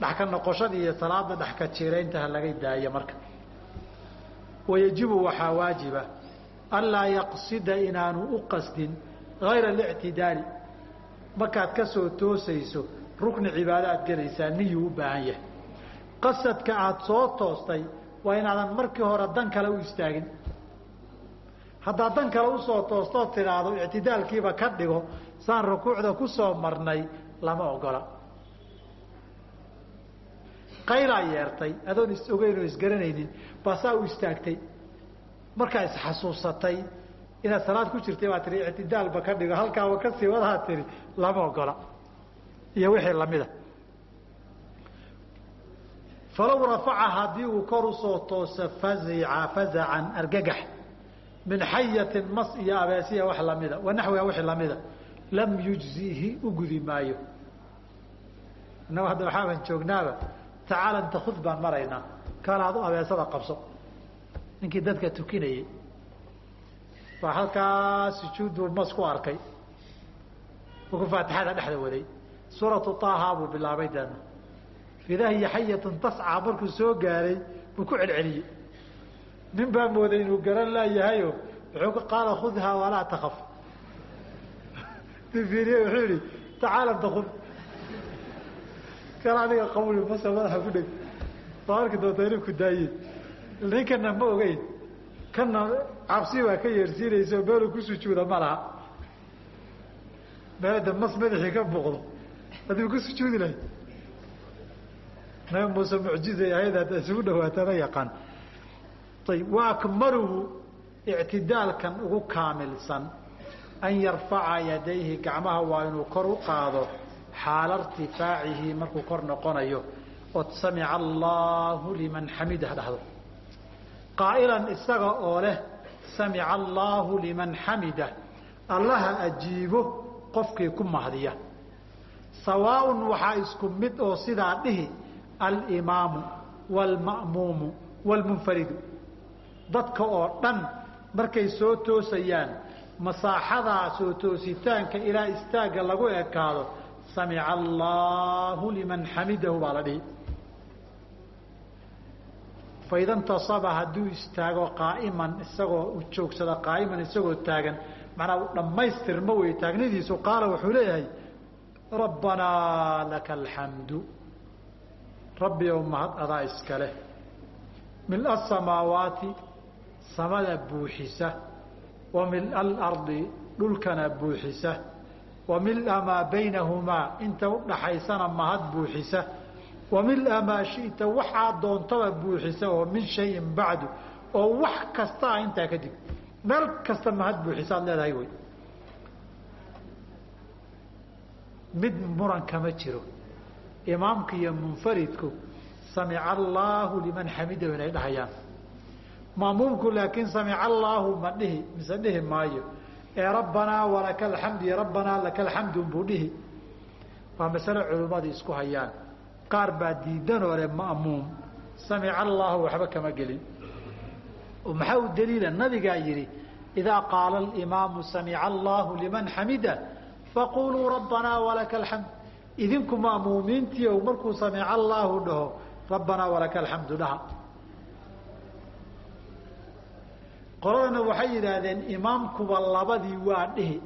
Dhexka noqoshada iyo salaada dhexka jiirayntaha laga daaya marka. Wayajibu waxaa waajiba anlaa yaqsida inaanu u qasdin hayra alictidaali markaad ka soo toosayso rukni cibaado aad gelaysaa niyuu u baahan yahay qasadka aada soo toostay waa inaadan markii hore dan kale u istaagin. Haddaad dan kale u soo toostood tidhaahdo ictidaalkiiba ka dhigo saan rukuucda ku soo marnay lama ogola. Qaylaa yeertay adoon is ogeyn oo isgaranaynin baa saa u istaagtay. Markaa isxasuusatay inaad salaad ku jirtay baa tihi ictidaalba ka dhigo halkaaba ka sii wadaha tihi lama ogola. Iyo wixii lamida falow rafaca haddii uu kor u soo tooso fazica fazacan argagax. Min xayatin mas iyo abeesiya wax lamida wanaxwiha wixii lamida. Lam yujzihi u gudi maayo. Innagu hadda waxaaban joognaaba tacaala ntakud baan maraynaa kaana adu abeesada qabso. Ninkii dadka tukinayey baa halkaa sujuudbuu mas ku arkay. Markuu faatixada dhexda waday. Suuratu taaha buu bilaabay deedna fidahiya xayatun tasca markuu soo gaaray buu ku celceliyey. Nin baa mooday inuu garan laayahayo wuxuu qaala khudhaa walaa takaf <laughs> fiiriye wuxuu yihi tacaala dakul <laughs> kan adiga qawli mase madaxa ku dheg. Waa arki doonta inuu ku daaye ninkana ma ogeyn. Kana cabsi baa ka yeersiinaysa meelu ku sujuuda ma laha. Meelada mas madaxii ka muuqdo. Adigu ku sujuudi lahay nabi muuse mucjizay ahayd hadda isugu dhawaatana yaqaan. Ayb wa akmaluhu ictidaalkan ugu kaamilsan an yarfaca yadayhi gacmaha waa inuu kor u qaado xaala irtifaacihi markuu kor noqonayo. Ood samica allaahu liman xamidah dhahdo qaa'ilan isaga oo leh samica allaahu liman xamidah. Allaha ajiibo qofkii ku mahdiya. Sawaaun waxaa isku mid oo sidaa dhihi alimaamu waalma'muumu waalmunfaridu dadka oo dhan markay soo toosayaan masaaxadaa soo toositaanka ilaa istaagga lagu ekaado samica allaahu liman xamidahu baa la dhihi. Faida hadduu istaago qaa'iman isagoo joogsada qaa'iman isagoo taagan macnaa u dhammaystirma wey taagnidiisu qaala wuxuu leeyahay rabbanaa laka alxamdu rabbi ow mahad adaa iska leh. Mila asamaawaati samada buuxisa. Wa mila alardi dhulkana buuxisa. Wa mila maa baynahumaa inta udhaxaysana mahad buuxisa. Wa mila maa shita waxaa doontaba buuxisa oo min shayin bacdu oo wax kasta ah intaa kadib meel kasta mahad buuxisaad leedahay wey. Mid muran kama jiro imaamka iyo munfaridku samica allaahu liman xamidahu inay dhahayaan. Maamuumku laakiin samica allaahu ma dhihi mise dhihi maayo. Ee rabbanaa walaka alxamdu iyo rabbanaa laka alxamdu buu dhihi. Waa masale culimmadii isku hayaan. Qaar baa diidanoo leh ma'muum. Samica allaahu waxba kama gelin. Maxaa u daliila? Nabigaa yidhi idaa qaala alimaamu samica allaahu liman xamida faquluu rabbanaa walaka alxamd idinku ma'muumiintii o markuu samica allaahu dhaho rabbanaa walaka alxamdu dhaha. Qoladana waxay yidhaahdeen imaamkuba labadii waa dhihi.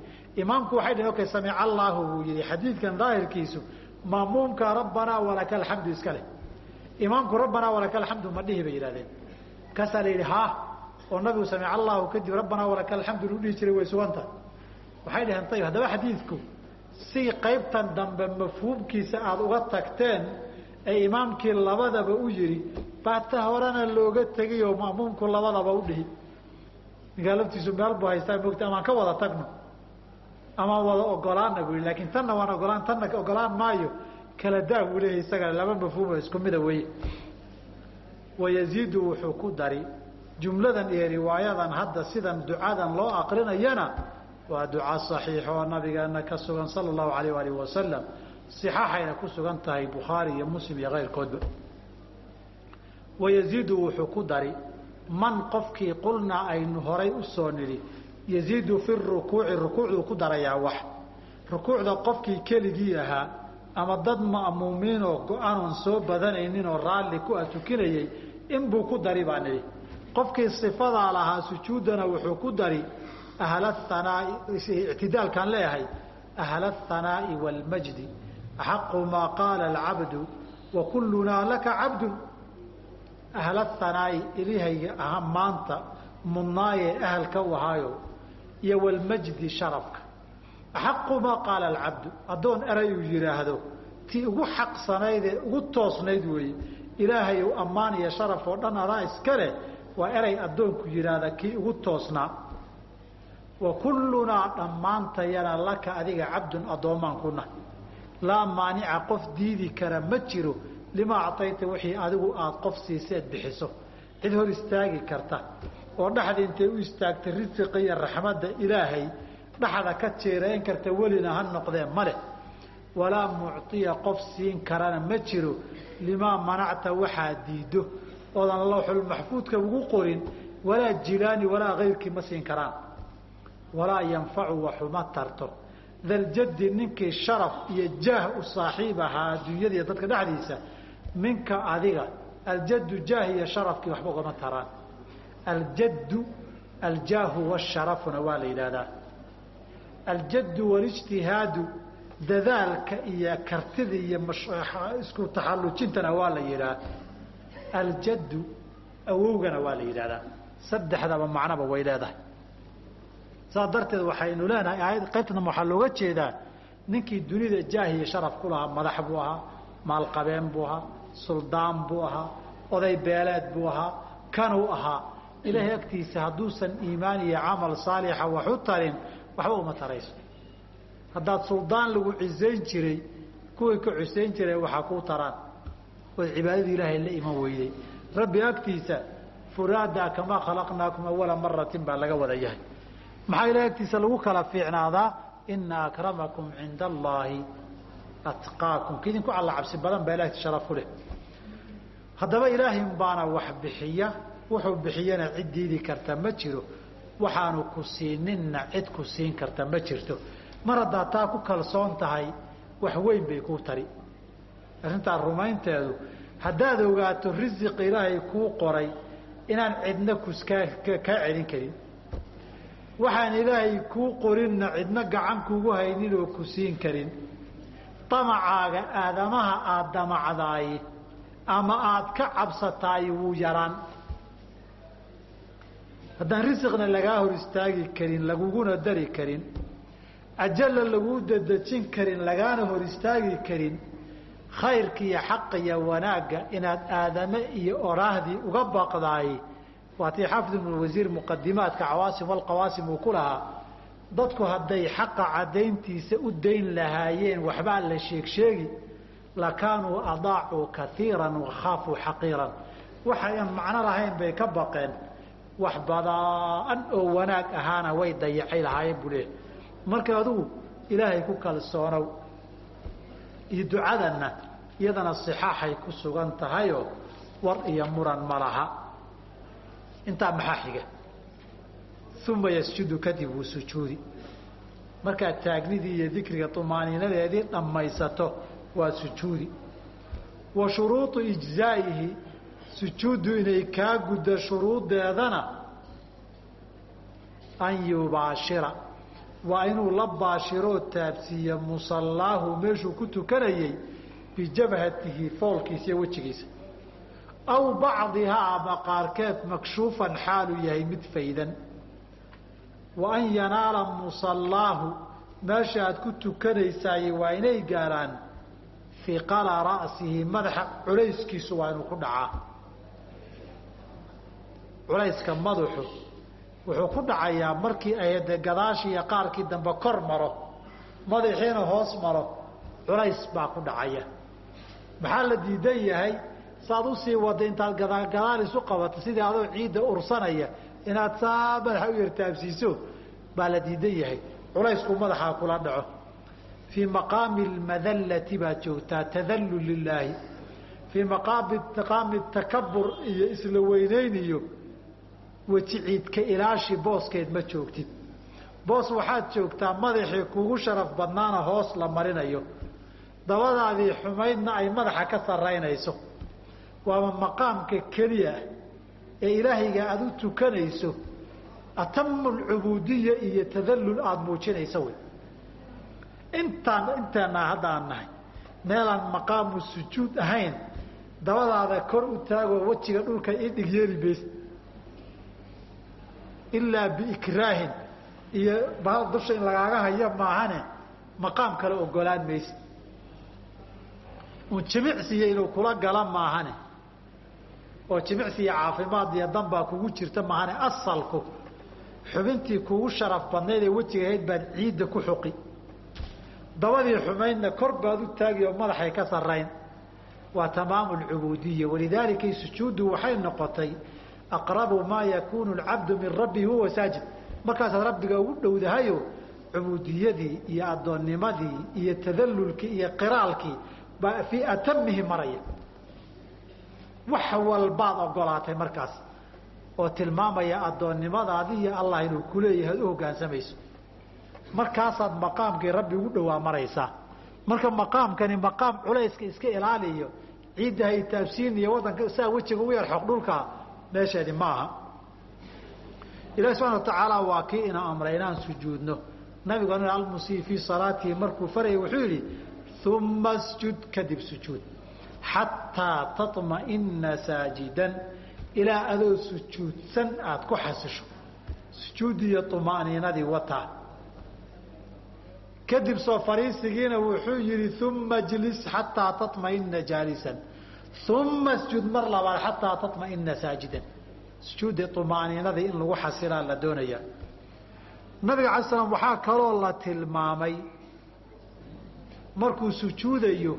Imaamku waxay dhaheen okay samica allaahu buu yihi xadiidkan daahirkiisu maamuumka rabbanaa walaka alxamdu iska leh. Imaamku rabbanaa walaka alxamdu ma dhihi bay yidhahdeen kaasaa la yidhi ha oo nabigu samica allahu kadib rabbanaa walaka alxamdu dhihi jiray way suganta waxay dhaheen ayib haddaba xadiidku si qaybtan dambe mafhuumkiisa aada uga tagteen ee imaamkii labadaba u yihi baata horena looga tegay oo ma'muumku labadaba u dhihi. Ninkaa laftiisu meel buu haystaa mogta amaan ka wada tagno. Amaan wada ogolaana bu laakiin tanna waan ogolaan tanna ogolaan maayo. Kala daa buu leeyahy isaga laba mafhuumo isku mida weye wayaziidu wuxuu ku dari jumladan iyo riwaayadan hadda sidan ducadan loo aqrinayana waa duca صaxiix oo nabigeena ka sugan salى الlahu alayه alih wasalam صixaaxayna ku sugan tahay bukhaari iyo muslim iyo keyrkoodba wayaziidu wuxuu ku dari man qofkii qulnaa aynu horay usoo nidhi yaziidu fi rukuuci rukuucduu ku darayaa wax rukuucda qofkii keligii ahaa ama dad ma'muumiinoo go-anoon soo badanaynin oo raalli ku a tukinayay inbuu ku dari baa nidhi qofkii sifadaa lahaa sujuuddana wuxuu ku dari ahl ictidaalkaan leeyahay ahla ahanaa'i wاlmajdi axaqu maa qaala alcabdu wa kullunaa laka cabdun ahla hanaa'i ilihayga aha maanta mudnaayee ahalka u ahaayo iyo walmajdi sharafka axaqu maa qaala alcabdu addoon eray uu yidhaahdo tii ugu xaqsanaydee ugu toosnayd weeye ilaahay u ammaan iyo sharaf oo dhan adaa iska leh waa eray addoonku yidhaahda kii ugu toosnaa wa kullunaa dhammaantayana laka adiga cabdun addoomaan ku nahay. Laa maanica qof diidi kara ma jiro limaa acayta wixii adigu aada qof siiseed bixiso. Cid hor istaagi karta oo dhexda intay u istaagtay risiqa iyo raxmadda ilaahay dhexda ka jeerayn karta welina ha noqdee ma leh. Walaa mucطiya qof siin karana ma jiro limaa manacta waxaa diido. Oodan lawxulmaxfuudka ugu qorin walaa jilaani walaa kayrkii ma siin karaan walaa yanfacu waxuma tarto. Daljaddi ninkii sharaf iyo jaah u saaxiib ahaa adduunyadiiyo dadka dhexdiisa minka adiga aljaddu jaah iyo sharafkii waxba ugama taraan. Aljaddu aljaahu washarafuna waa la yidhaahdaa. Aljaddu walijtihaadu dadaalka iyo kartida iyo isku taxallujintana waa la yidhaha aljaddu awowgana waa la yidhahdaa saddexdaba macnoba way leedahay saas darteed waxaynu leenahay aayad qaybtana waxaa looga jeedaa ninkii dunida jaahiya sharaf ku lahaa madax buu ahaa maalqabeen buu ahaa suldaan buu ahaa oday beeleed buu ahaa kanuu ahaa. Ilaahay agtiisa hadduusan iimaan iyo camal saalixa wax u tarin waxba uma tarayso. Haddaad suldaan lagu cisayn jiray kuway ka cusayn jireen waxaa kuu taraan. Ood cibaadadii ilaahay la iman weyday. Rabbi agtiisa furaadaa kamaa khalaqnaakum awala maratin baa laga wada yahay maxaa ilahay agtiisa lagu kala fiicnaadaa ina akramakum cinda allaahi atqaakum kidinku alla cabsi badan baa ilahay sharaf ku leh haddaba ilaahay baana wax bixiya wuxuu bixiyana cid diidi karta ma jiro waxaanu ku siininna cid ku siin karta ma jirto. Mar haddaad taa ku kalsoon tahay wax weyn bay kuu tari. Arrintaa rumaynteedu haddaad ogaato risiq ilaahay kuu qoray inaan cidna kuskaa kaa celin karin waxaan ilaahay kuu qorinna cidna gacan kuugu haynin oo ku siin karin. Damacaaga aadamaha aada damacdaay ama aada ka cabsataay wuu yaraan. Haddaan risiqna lagaa hor istaagi karin laguguna dari karin. Ajalla laguu dadejin karin lagaana hor istaagi karin. Khayrka iyo xaqa iyo wanaagga inaad aadame iyo oraahdii uga baqdaay waatii xaafid ibnu wasiir muqadimaadka cawaasim walqawaasim uu ku lahaa dadku hadday xaqa caddayntiisa u dayn lahaayeen waxbaa la sheeg sheegi lakaanuu adaacuu kaiiran wakhaafuu xaqiiran. Waxayan macno lahayn bay ka baqeen wax badaan oo wanaag ahaana way dayacay lahaayeen buu leehay marka adigu ilaahay ku kalsoonow iyo ducadanna iyadana sixaaxay ku sugan tahayoo war iyo muran ma laha intaa maxaa xiga? Uma yasjudu kadib wuu sujuudi. Markaad taagnidii iyo dikriga umaaniinadeedii dhammaysato waa sujuudi. Wa shuruudu ijzaa'ihi sujuuddu inay kaa guddo shuruuddeedana an yubaashira. Waa inuu la baashiroo taabsiiyo musallaahu meeshuu ku tukanayey bijabhatihi foolkiisa iyo wejigiisa aw bacdihaa ama qaarkeed makshuufan xaaluu yahay mid faydan wa an yanaala musallaahu meesha aad ku tukanaysaay waa inay gaaraan fiqala ra'sihi madaxa culayskiisu waa inuu ku dhacaa culayska madaxu wuxuu ku dhacayaa markii ay de gadaashii iyo qaarkii dambe kor maro madaxiina hoos maro culays baa ku dhacaya maxaa la diidan yahay saad u sii wada intaad gadaal isu qabato sidii adoo ciidda ursanaya inaad saa madaxa u yartaabsiiso baa la diidan yahay. Culaysku madaxaa kula dhaco. Fii maqaami lmadallati baad joogtaa tadallul lilaahi fii maqaami takabur iyo isla weynayn iyo weji ciidka ilaashi booskeed ma joogtid. Boos waxaad joogtaa madaxii kugu sharaf badnaana hoos la marinayo. Dabadaadii xumaydna ay madaxa ka saraynayso waaba maqaamka keliya ee ilaahayga aada u tukanayso atamu lcubuudiya iyo tadallul aada muujinayso wey. Intaan inteena haddaan nahay meelaan maqaamu sujuud ahayn dabadaada kor u taagoo wejiga dhulka idhig yeeli maysa ilaa biikraahin iyo dusha in lagaaga hayo maahane maqaam kale ogolaan maysa un jimicsiya inuu kula gala maahane oo jimicsi iyo caafimaad iyo danbaa kugu jirta maahane asalku xubintii kugu sharaf badnayd ee wejiga ahayd baad ciidda ku xuqi dabadii xumaydna kor baad u taagi oo madaxay ka sarayn waa tamaamu lcubuudiya walidaalika sujuuddu waxay noqotay aqrabu maa yakuunu alcabdu min rabbihi huwa saajid. Markaasaad rabbiga ugu dhowdahayo cubuudiyadii iyo addoonnimadii iyo tadallulkii iyo qiraalkii baa fii atamihi maraya wax walbaad ogolaatay markaas oo tilmaamaya addoonnimadaadi iyo allah inuu kuleeyahay u hoggaansamayso markaasaad maqaamkii rabbi ugu dhowaa maraysaa marka maqaamkani maqaam culayska iska ilaaliyo ciidda hay taabsiiniyo waddanka saa wejiga ugu yar xoq dhulka meesheedi ma aha. Ilahi subxana wa tacaala waa kii ina amray inaan sujuudno. Nabiguna almusii fii salaatihi markuu farayay wuxuu yidhi uma sjud kadib sujuud xataa taطma'ina saajidan ilaa adoo sujuudsan aada ku xasisho sujuudiyo طumaaniinadii wataa kadib soo fariisigiina wuxuu yihi uma jlis xataa taطma'ina jaalisan uma sjud mar labaad xataa taطma'ina saajidan sujuudii طumaaniinadii in lagu xasilaa la doonayaa nabiga alay slam waxaa kaloo la tilmaamay markuu sujuudayo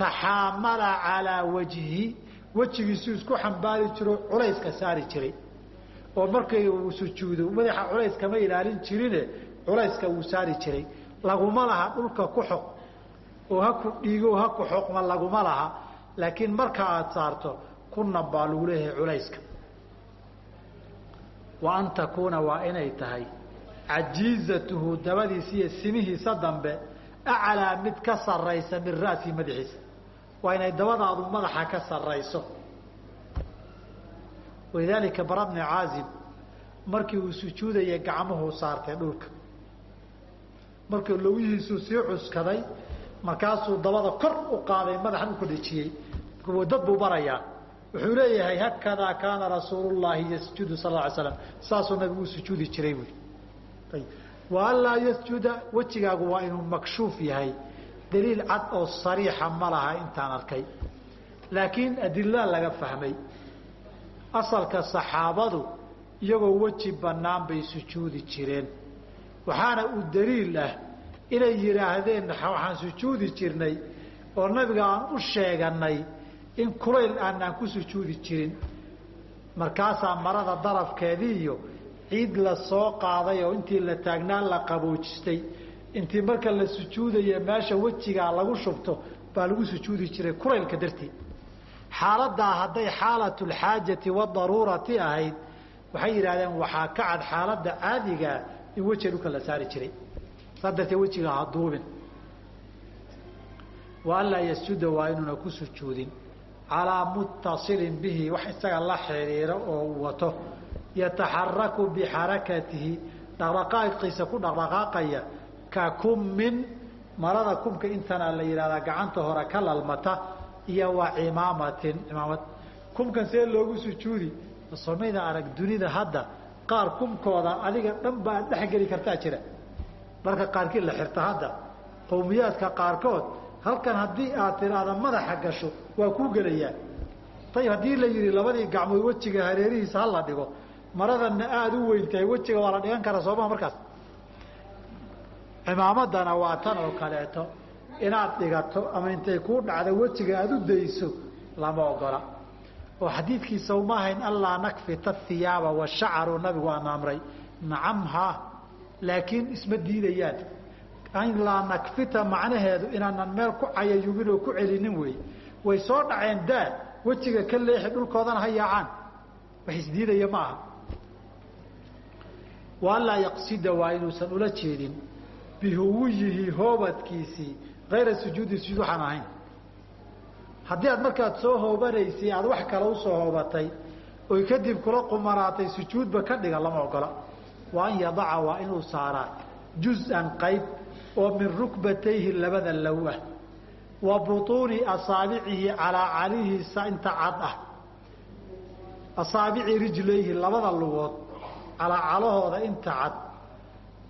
taxaamala calaa wajhi wejigiisuu isku xambaari jiro culayska saari jiray. Oo markay uu sujuudo madaxa culays kama ilaalin jirine culayska wuu saari jiray. Laguma laha dhulka ku xoq. Oo ha ku dhiigo ha ku xoqma laguma laha. Laakiin marka aada saarto kuna baa lagu leeyahay culayska. Wa an takuuna waa inay tahay. Cajiizatuhu dabadiisa iyo simihiisa dambe aclaa mid ka saraysa min ra'sihi madaxiisa waa inay dabadaadu madaxa ka sarayso walidaalika bara bni caazib markii uu sujuudaya gacmuhuu saartay dhulka. Markii lowihiisuu sii cuskaday markaasuu dabada kor u qaaday madaxa dhulka dhejiyey dad buu barayaa. Wuxuu leeyahay hakadaa kaana rasuulu llaahi yasjudu sal ly slam saasuu nabigu u sujuudi jiray buui wa anlaa yasjuda wejigaagu waa inuu makshuuf yahay daliil cad oo sariixa ma laha intaan arkay. Laakiin adilaa laga fahmay. Asalka saxaabadu iyagoo weji bannaan bay sujuudi jireen. Waxaana u daliil ah inay yidhaahdeen waxaan sujuudi jirnay oo nabiga aan u sheeganay in kulayl aanaan ku sujuudi jirin. Markaasaa marada darafkeedii iyo ciid la soo qaaday oo intii la taagnaan la qaboojistay intii marka la sujuudaya meesha wejigaa lagu shubto baa lagu sujuudi jiray kulaylka dartii xaaladaa hadday xaalatulxaajati wadaruurati ahayd waxay yidhahdeen waxaa ka cad xaaladda caadigaa in wejiga dhulka la saari jiray. Saa dartee wejiga ha duubin. Wa anlaa yasjuda waa inuuna ku sujuudin. Calaa muttasilin bihi wax isaga la xidhiiro oo wato. Yataxaraku bixarakatihi dhaqdhaqaaqiisa ku dhaqdhaqaaqaya ka kummin marada kumka intana la yidhahdaa gacanta hore ka lalmata iyo wa cimaamatin cimaamad. Kumkan see loogu sujuudi somayda arag dunida hadda qaar kumkooda adiga dhan baa dhexgeli kartaa jira. Dharka qaarkii la xirta hadda qowmiyaadka qaarkood halkan haddii aad tidhaahda madaxa gasho waa kuu gelayaa. Ayib haddii la yidhi labadii gacmood wejiga hareerihiisa hala dhigo maradana aada u weyn tahay wejiga waa la dhigan karaa sooma markaas cimaamadana waa tan oo kaleeto. Inaad dhigato ama intay kuu dhacda wejiga aada u dayso lama ogola oo xadiidkiisa uma ahayn allaa nakfita hiyaaba washacaru nabigu aan amray nacam ha laakiin isma diidayaan. An nakfita macnaheedu inaanan meel ku cayayubin oo ku celinin wey. Way soo dhaceen daa wejiga ka leexi dhulkoodana ha yaacaan. Wax isdiidaya ma aha. Wa anlaa yaqsida waa inuusan ula jeedin bihuwiyihi hoobadkiisii ayra sujuudi sujuud waxaan ahayn. Haddii aad markaad soo hoobanaysay aada wax kale u soo hoobatay oy kadib kula qumanaatay sujuudba ka dhiga lama ogola. Wa an yadaca waa inuu saaraa juz-an qayb oo min rukbatayhi labada low ah. Wa butuuni asaabicihi calaa calihiisa inta cad ah. Asaabici rijlayhi labada lugood calaacalahooda inta cad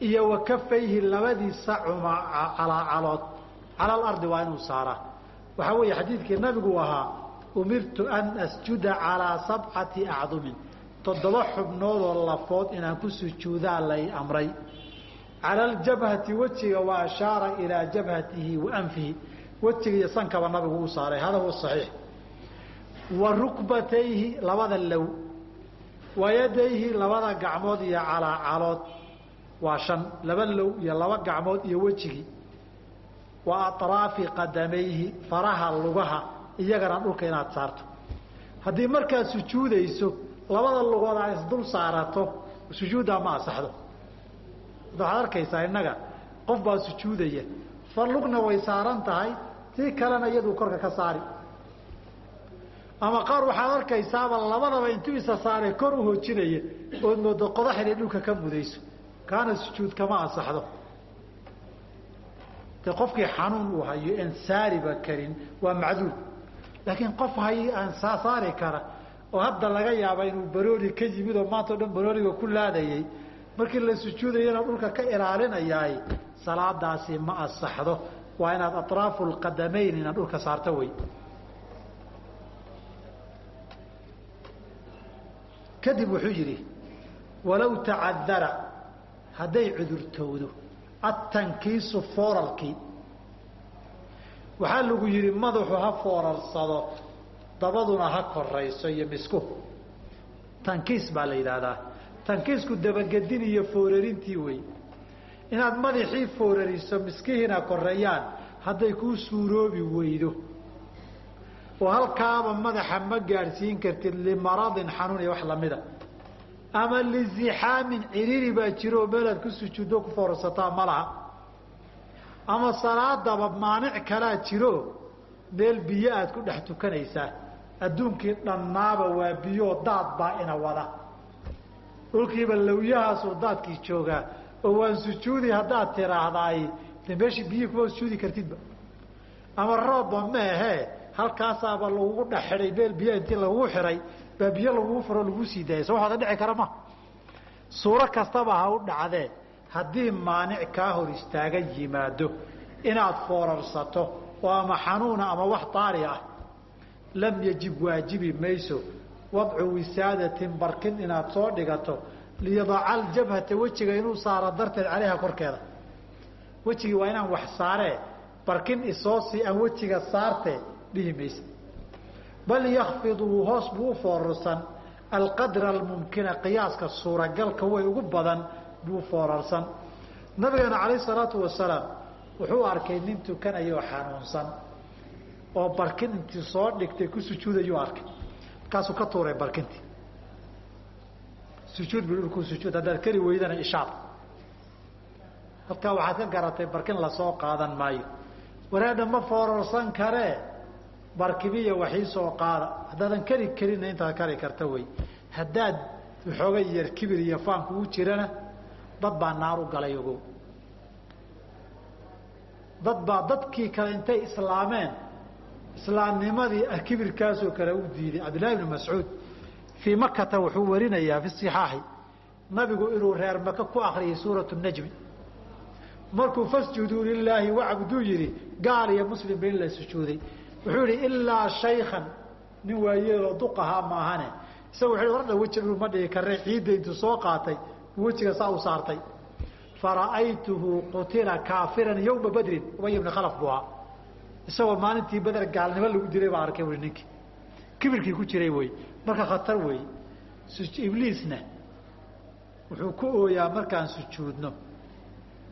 iyo wa kafayhi labadiisa calaacalood cala alardi waa inuu saaraa. Waxaa weeye xadiidkii nabigu ahaa umirtu an asjuda calaa sabcati acdumin. Toddoba xubnoodoo lafood inaan ku sujuudaa lay amray. Cala aljabhati wejiga wa ashaara ilaa jabhatihi wa wejiga iyo sankaba nabigu u saaray hada huwa saxiix. Wa rukbatayhi labada low wa yadayhi labada gacmood iyo calaacalood waa shan laba low iyo laba gacmood iyo wejigii wa atraafi qadamayhi faraha lugaha iyagana dhulka inaad saarto. Haddii markaad sujuudayso labada lugood aad isdul saarato sujuuddaa ma asaxdo waxaad arkaysaa innaga qof baa sujuudaya. Far way saaran tahay tii kalena iyaduu korka ka saari. Ama qaar waxaad arkaysaaba labadaba intuu isa saare kor u hoojinaya ood moodo qodax dhulka ka mudayso kaana sujuud kama ansaxdo de qofkii xanuun uu hayo en saariba karin waa macduur laakiin qof hay aan saari kara oo hadda laga yaaba inuu baroori ka yimid oo maanta o dhan barooriga ku laadayay markii la sujuudayana dhulka ka ilaalinayaay salaadaasi ma asaxdo waa inaad atraafu lqadamayn inaad dhulka saarto wey kadib wuxuu yidhi walow tacadara hadday cudurtowdo attankiisu foorarkii. Waxaa lagu yidhi madaxu ha foorarsado dabaduna ha korayso iyo misku. Tankiis baa la yidhaahdaa. Tankiisku dabagedin iyo foorarintii wey. Inaad madaxii foorariso miskihiina koreeyaan hadday kuu suuroobi weydo. Oo halkaaba madaxa ma gaadhsiin kartid limaradin xanuun iyo wax lamida ama lizixaamin ciriiri baa jiro oo meelaad ku sujuuddo ku foorarsataa ma laha. Ama salaadaba maanic kalaa jiro meel biyo aad ku dhex tukanaysaa. Adduunkii dhannaaba waa biyoo daad baa ina wada. Dhulkiiba lawyahaasuu daadkii joogaa oo waan sujuudi haddaad tiraahdaay de meeshii biyihii kuma sujuudi kartidba. Ama roobba meehee halkaasaaba lagugu dhex xidhay meel biyo intii lagugu xidhay baa biyo lagugu furo laguu sii daayay soo waxaada dhici kara ma. Suuro kastaba ha u dhacdee haddii maanic kaa hor istaaga yimaado inaad foorarsato oo ama xanuuna ama wax daari ah lam yajib waajibi mayso. Wadcu wisaadatin barkin inaad soo dhigato liyadaca aljabhata wejiga inuu saaro darteed caleyha korkeeda. Wejigii waa inaan wax saaree barkin isoosi aan wejiga saarte dhihi maysa bal yakfiduu hoos buu foorarsan alqadra almumkina qiyaaska suuragalka way ugu badan buu foorarsan nabigeena calayh salaatu wasalaam wuxuu arkay nin tukanayoo xanuunsan oo barkin soo dhigtay ku sujuudayuu arkay markaasuu ka tuuray barkintii sujuud bu dhulkuu sujuud haddaad kari weydana ishaar halkaa waxaad ka garatay barkin la soo qaadan maayo waraadha ma foorarsan karee barkimiya waxii soo qaada. Haddaadan kari karinna intaad kari karta wey haddaad waxoogay yar kibir iyo faan kugu jirana dad baa naar u galay ogow. Dad baa dadkii kale intay islaameen islaamnimadii kibirkaasoo kale u diiday. Cabdillahi bni mascuud fii makata wuxuu warinayaa fi صixaaxi nabigu inuu reer maka ku akriyay suuratu najmi markuu fasjuduu lilaahi wacbuduu yihi gaal iyo muslimba in la sujuuday wuxuu yihi ilaa shaykan nin waayeeloo duqahaa maahane. Isaga wuxuu warda weji ma dhigi karre ciidda intuu soo qaatay wejiga saa u saartay. Fara'aytuhu qutila kaafiran yowma badrin ubay bni khalaf buu ahaa. Isagoo maalintii beder gaalnimo lagu dilay baa arkay ui ninkii kibirkii ku jiray wey marka khatar wey ibliisna wuxuu ku ooyaa markaan sujuudno.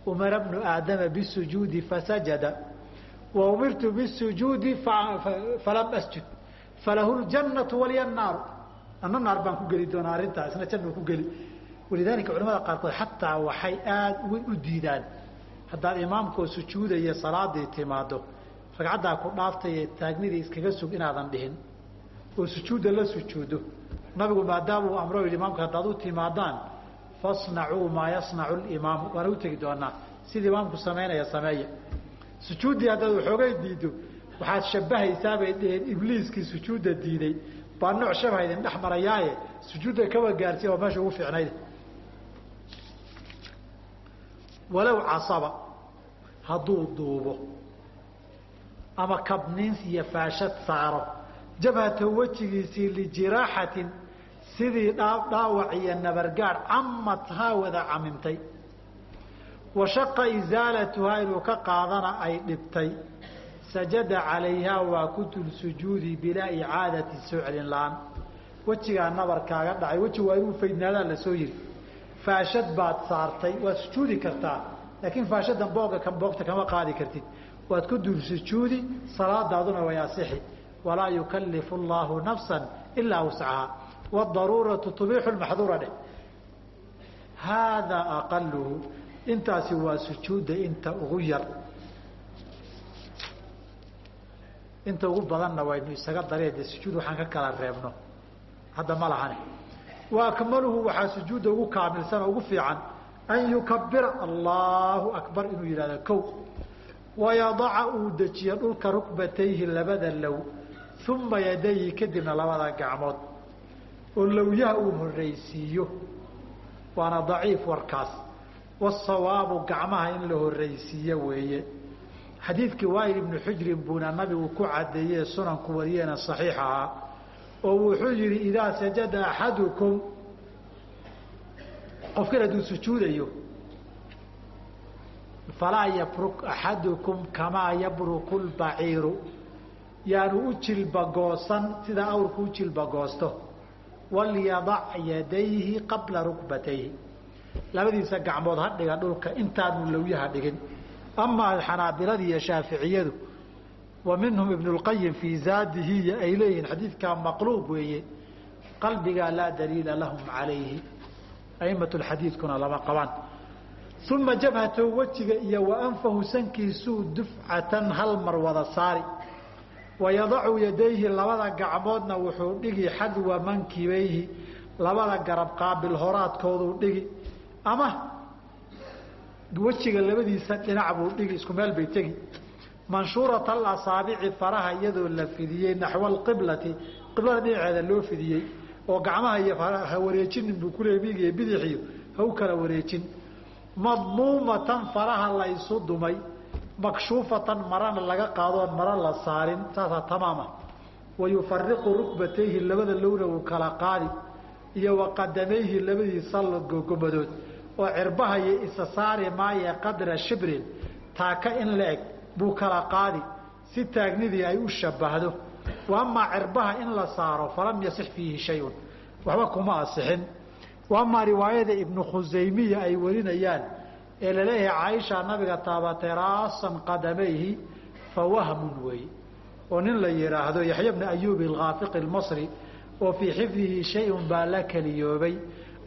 Umara bnu aadama bisujuudi fasajada wa umirtu bisujuudi falam asjud falahu ljannatu waliya naaru ana naar baan ku geli doonaa arrintaa isna jannuu ku geli walidaalika culamada qaarkood xataa waxay aada u diidaan haddaad imaamkoo sujuudaya salaadii timaado ragcaddaa ku dhaaftay ee taagnidii iskaga sug inaadan dhihin oo sujuudda la sujuudo nabigu maadaamuu amro imaamka haddaad u timaadaan fasnacuu maa yasnacu limaamu waana u tegi doonaa sida imaamku samaynaya sameeya sujuuddii haddaad waxoogay diiddo waxaad shabbahaysaa bay dheheen ibliiskii sujuudda diiday. Baa nooc shabha idin dhex marayaaye sujuudda kaba gaarsiya waa meesha ugu fiicnayd walow casaba hadduu duubo ama kabniins iyo faashad saaro jabhata wejigiisii lijiraaxatin sidii dhaawac iyo nabargaadh camad haa wada camimtay wa shaqa isaalatuhaa inuu ka qaadana ay dhibtay. Sajada calayhaa waa ku dul sujuudi bilaa icaadati soo celin la'aan wejigaa dhacay. Weji waa inuu faydnaadaa la soo yiri. Faashad baad saartay. Waad sujuudi kartaa. Laakiin faashadan booga boogta kama qaadi kartid. Waad ku dul sujuudi salaadaaduna way asixi. Walaa yukalifu allaahu nafsan ilaa wuscahaa. Wadaruuratu tubiixu lmaxduura dheh. Haadaa aqaluhu intaasi waa sujuudda inta ugu yar. Inta ugu badanna waynu isaga dareede sujuud waxaan ka kala reebno. Hadda ma lahane wa akmaluhu waxaa sujuudda ugu kaamilsan oo ugu fiican an yukabira allahu akbar inuu yidhahdo kow. Wayadaca uu dejiyo dhulka rukbatayhi labada low uma yadayhi kadibna labada gacmood. Oo lowyaha uu horraysiiyo. Waana daciif warkaas wasawaabu gacmaha in la horraysiiyo weeye xadiidkii waayil ibnu xujrin buuna nabigu ku cadeeyee sunanku wariyeena saxiix ahaa oo wuxuu yihi idaa sajada axadukum qofkan hadduu sujuudayo falaa yabruk axadukum kamaa yabruku lbaciiru yaanu u jilbagoosan sida awrku u jilbagoosto walyadac yadayhi qabla rukbatayhi labadiisa gacmood ha dhiga dhulka intaanu lowyaha dhigin. Amaa xanaabilada iyo shaaficiyadu wa minhum fii zaadihi ay leeyihiin xadiidkaa maqluub weeye qalbigaa laa daliila lahum calayhi. Aimatu lxadiidkuna lama qabaan. Uma jabhatahu wejiga iyo wa anfahu sankiisuu dufcatan hal mar wada saari. Wayadacu yadayhi labada gacmoodna wuxuu dhigi xadwa mankibayhi labada garab qaabil horaadkooduu dhigi ama wejiga labadiisa dhinac buu dhigi isku meel bay tegi. Manshuurat alasaabici faraha iyadoo la fidiyey naxwa alqiblati qiblada dhinaceeda loo fidiyey oo gacmaha iyo ha wareejinin buu kuleeyay midig iyo bidixiyo ha u kala wareejin. Madmuumatan faraha la isu dumay makshuufatan marana laga qaadoon mara la saarin saasaa tamaama. Wayufariqu rukbatayhi labada lowna uu kala qaadi iyo waqadamayhi labadiisa gogomadood oo cirbaha iyo isa saari maaye qadra shibrin taaka in la eg buu kala qaadi si taagnidii ay u shabahdo wa amaa cirbaha in la saaro falam yasix fiihi shayun. Waxba kuma asixin. Wa amaa riwaayada ibnu khusaymiya ay warinayaan ee la leeyahay caaisha nabiga taabatay raasan qadamayhi fa wahmun weeye oo nin la yidhaahdo yaxya bna ayubi alkhaafiqi almasri oo fii xifdihi shay-un baa la keliyoobay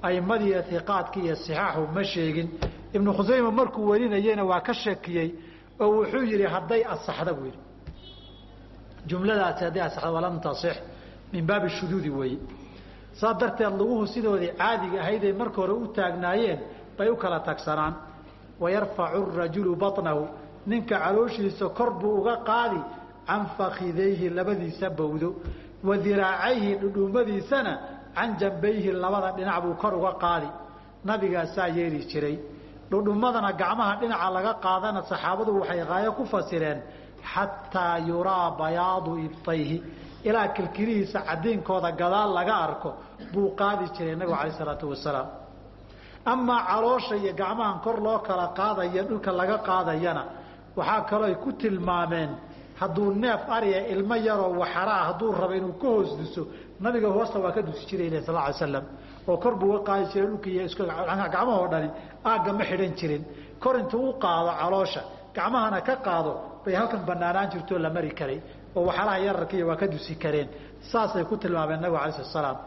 aimadii iqaadki iyo sixaaxu ma sheegin. Ibnu khusayma markuu warinayena waa ka shakiyey oo wuxuu yihi hadday asaxda buu yidhi. Jumladaasi hadday asaxda walam tasix min baabi shuduudi weeye saas darteed laguhu sidoodii caadiga ahayday marka hore u taagnaayeen bay u kala tagsanaan. Wayarfacu rajulu baطnahu ninka calooshiisa kor buu uga qaadi can fakidayhi labadiisa bawdo wa diraacayhi dhudhuumadiisana can jambayhi labada dhinac buu kor uga qaadi. Nabigaasaa yeeli jiray. Dhudhumadana gacmaha dhinaca laga qaadana saxaabadu waxay haayo ku fasireen xataa yuraa bayaadu ibtayhi. Ilaa kilkilihiisa cadiinkooda gadaal laga arko buu qaadi jiray nabigu alayh isalaatu wasalaam. Amaa caloosha iyo gacmahan kor loo kala qaadaya dhulka laga qaadayana waxaa kaloo ay ku tilmaameen hadduu neef ariya ilmo yaroo waxaraa hadduu rabo inuu ka hoos duso nabiga hoosta waa ka dusi jiray l sal slam oo kor buu uga qaadi jiray dhulka iyo gacmahoo dhani aagga ma xidhan jirin. Kor intuu u qaado caloosha gacmahana ka qaado bay halkan banaanaan jirtoo la mari karay. Oo waxaraha yararkiiya waa ka dusi kareen. Saasay ku tilmaameen nabigu slat slaam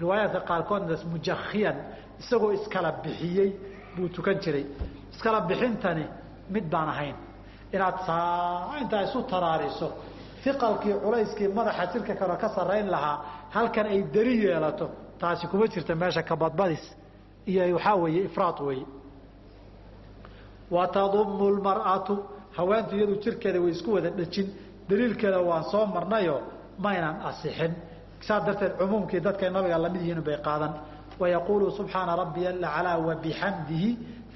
riwaayaadka qaarkoodna mujakhiyan isagoo iskala bixiyey buu tukan jiray. Iskala bixintani mid baan ahayn inaad saa intaa isu taraariso. Iqalkii culayskii madaxa jirka kale ka sarayn lahaa halkan ay dari yeelato taasi kuma jirta meesha kabadbadis. Iyo waxaa weeye ifraad weeye. Watadumu lmar'atu haweentu iyadu jirkeeda way isku wada dhejin. Daliilkeeda waan soo marnayo maynan asixin. Saas darteed cumuumkii dadkay nabiga la mid yihiin bay qaadan. Wayaquulu subxaana rabbiya aclaa wabixamdihi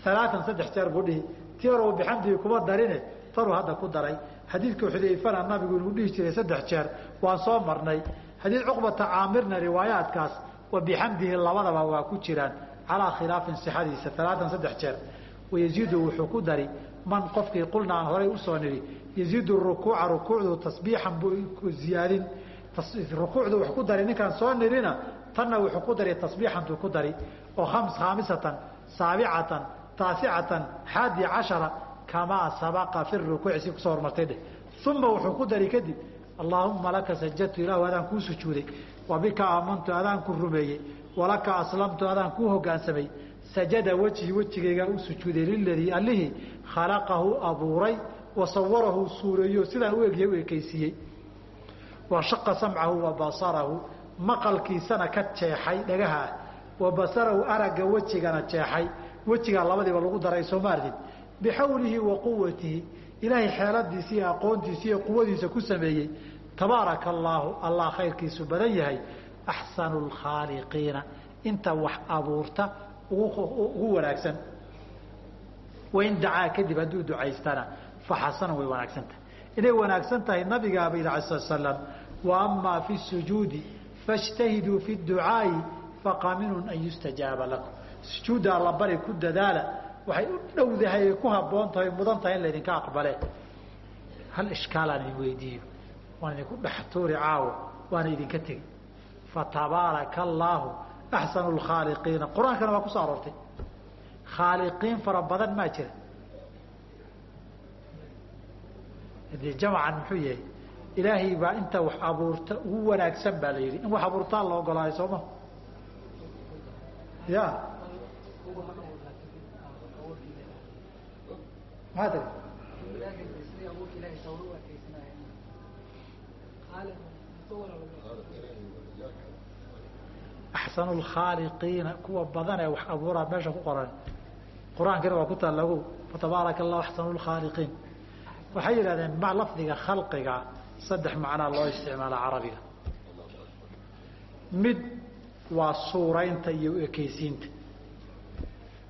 alaaan saddex jeer buu dhihi. Tii hore wabixamdihi kuma darine tanuu hadda ku daray. Xadiidka xudayfana nabigu inuu dhihi jiray saddex jeer. Waan soo marnay. Xadiid cuqbata caamirna riwaayaadkaas wabixamdihi labadaba waa ku jiraan calaa khilaafin sixadiisa alaaan saddex jeer. Wayaziidu wuxuu ku dari man qofkii qulna aan horay u soo nidhi yaziidu rukuuca rukuucdu tasbiixan buu ziyaadin rukuucdu wax ku dari ninkaan soo nidhina tanna wuxuu ku dari tasbiixantuu ku dari. Oo ams khaamisatan saabicatan taasicatan xaadi cashara kamaa sabaqa fi rukuuci si ku soo hormartay dheh uma wuxuu ku dari kadib allaahumma laka sajadtu ilahu adaan kuu sujuuday. Wa bika aamantu adaan ku rumeeyey. Walaka aslamtu adaan kuu hogaansamay. Sajada wejhi wejigaygaa u sujuuday liladii allihii khalaqahu abuuray wa suureeyo sidaan u egya u ekaysiiyey. Wa samcahu wa maqalkiisana ka jeexay dhagaha. Ah wa basarahu aragga wejigana jeexay. Wejigaa labadiiba lagu daray soo ma ardid bixawlihi wa quwatihi ilaahay xeeladiisa iyo aqoontiisa iyo quwadiisa ku sameeyey tabaaraka allaahu allah khayrkiisu badan yahay axsanu lkhaaliqiina inta wax abuurta ugu wanaagsan wain dacaa kadib hadduu ducaystana faxasana way wanaagsan tahay inay wanaagsan tahay nabigaaba yidhi ala slat slam wa fi sujuudi fاjtahiduu fi ducaa'i faqaminun an yustajaaba lakum sujuudda alla bari ku dadaala waxay u dhowdahay ay ku habboon tahay in laydinka aqbale hal ishkaalaan idin weydiiyo waan idinku dhex tuuri caawo waana idinka tegi. Fatabaaraka allaahu axsanu lkhaaliqiina qur'aankana waa ku soo aroortay. Khaaliqiin fara badan maa jira. De muxuu yahay ilaahay baa inta wax abuurta ugu wanaagsan baa la yidhi. In wax abuurtaa la ogolaayo sooma ya maxaa tiri axsanu lkhaaliqiina kuwa badan ee wax abuuraa meesha ku qoran. Qur'aankiina waa ku taalago fatabaaraka allahu axsanu lkhaaliqiin waxay yidhahdeen ma lafdiga khalqiga saddex macnaa loo isticmaala carabiga. Mid waa suuraynta iyo ekeysiinta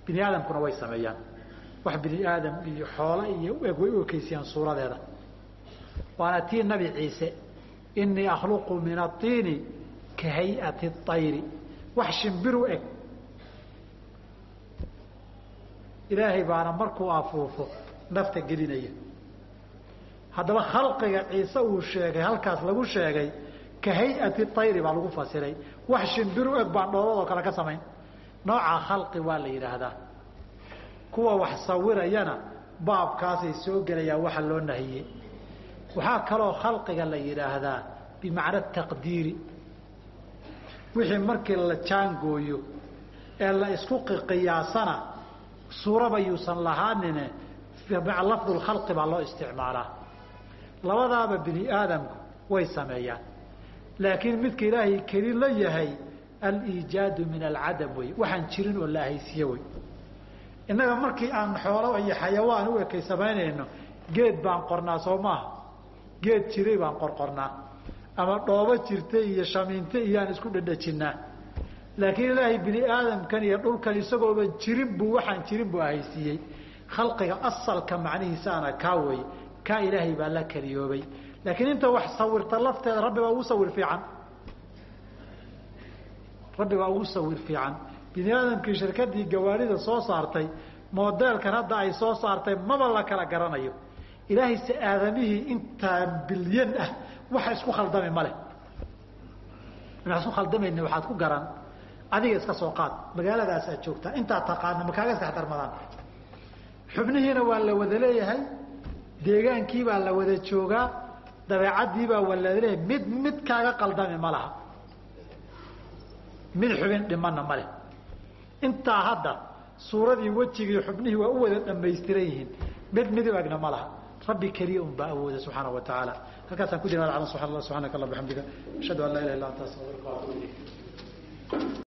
bini aadamkuna way sameeyaan wax bini aadam iyo xoolo iyo eg way u ekeysiyaan suuradeeda. Waana tii nabi ciise inii akhluqu min aiini ka hayati ayri wax shimbiru eg. Ilaahay baana markuu afuufo nafta gelinaya. Haddaba khalqiga ciise uu sheegay halkaas lagu sheegay ka hayati ayri baa lagu fasiray. Wax shimbiru eg baan dhoobadoo kale ka samayn. Noocaa khalqi waa la yidhaahdaa kuwa wax sawirayana baabkaasay soo gelayaan waxa loo nahiyey. Waxaa kaloo khalqiga la yidhaahdaa bimacna taqdiiri. Wixii markii la jaangooyo ee la isku qiyaasana suuraba yuusan lahaanine lafdulkhalqi baa loo isticmaalaa. Labadaaba bini aadamku way sameeyaan. Laakiin midka ilaahay keli la yahay aliijaadu min alcadam wey waxaan jirin oo la ahaysiye wey innaga markii aan xoolo iyo xayawaan u ekay samaynayno geed baan qornaa soo maaha geed jiray baan qorqornaa. Ama dhoobo jirtay iyo shamiinte iyaan isku dhadhajinnaa. Laakiin ilaahay bini aadamkan iyo dhulkan isagooba jirin buu waxaan jirin buu ahaysiiyey. Khalqiga asalka macnihiisaana kaa wey kaa ilaahay baa la keliyoobay laakiin inta wax sawirta lafteeda rabbi baa ugu sawir fiican. Rabbi baa ugu sawir fiican bini aadamkii shirkadii gawaarida soo saartay modeelkan hadda ay soo saartay maba la kala garanayo. Ilaahay se aadamihii intaa bilyan ah waxa isku khaldami male inaa isku khaldamayni waxaad ku garan. Adiga iska soo qaad. Magaaladaas aad joogtaa. Intaad taqaana makaaga iska xdarmadaan xubnihiina waa la wada leeyahay. Deegaankii baa la wada joogaa. Dabeecadii baa waa la mid mid kaaga qaldami ma laha. Mid xubin dhimana ma leh intaa hadda suuradii wejigii xubnihii waa u wada dhamaystiran yihiin mid midib agna ma laha. Rabbi keliya un baa awooda subxaana wa tacaala. Halkaasaan ku jira subxaanaka allah bxamdika ashhadu an laa ilaha illa anta astaqfiruka wa atubu ilayk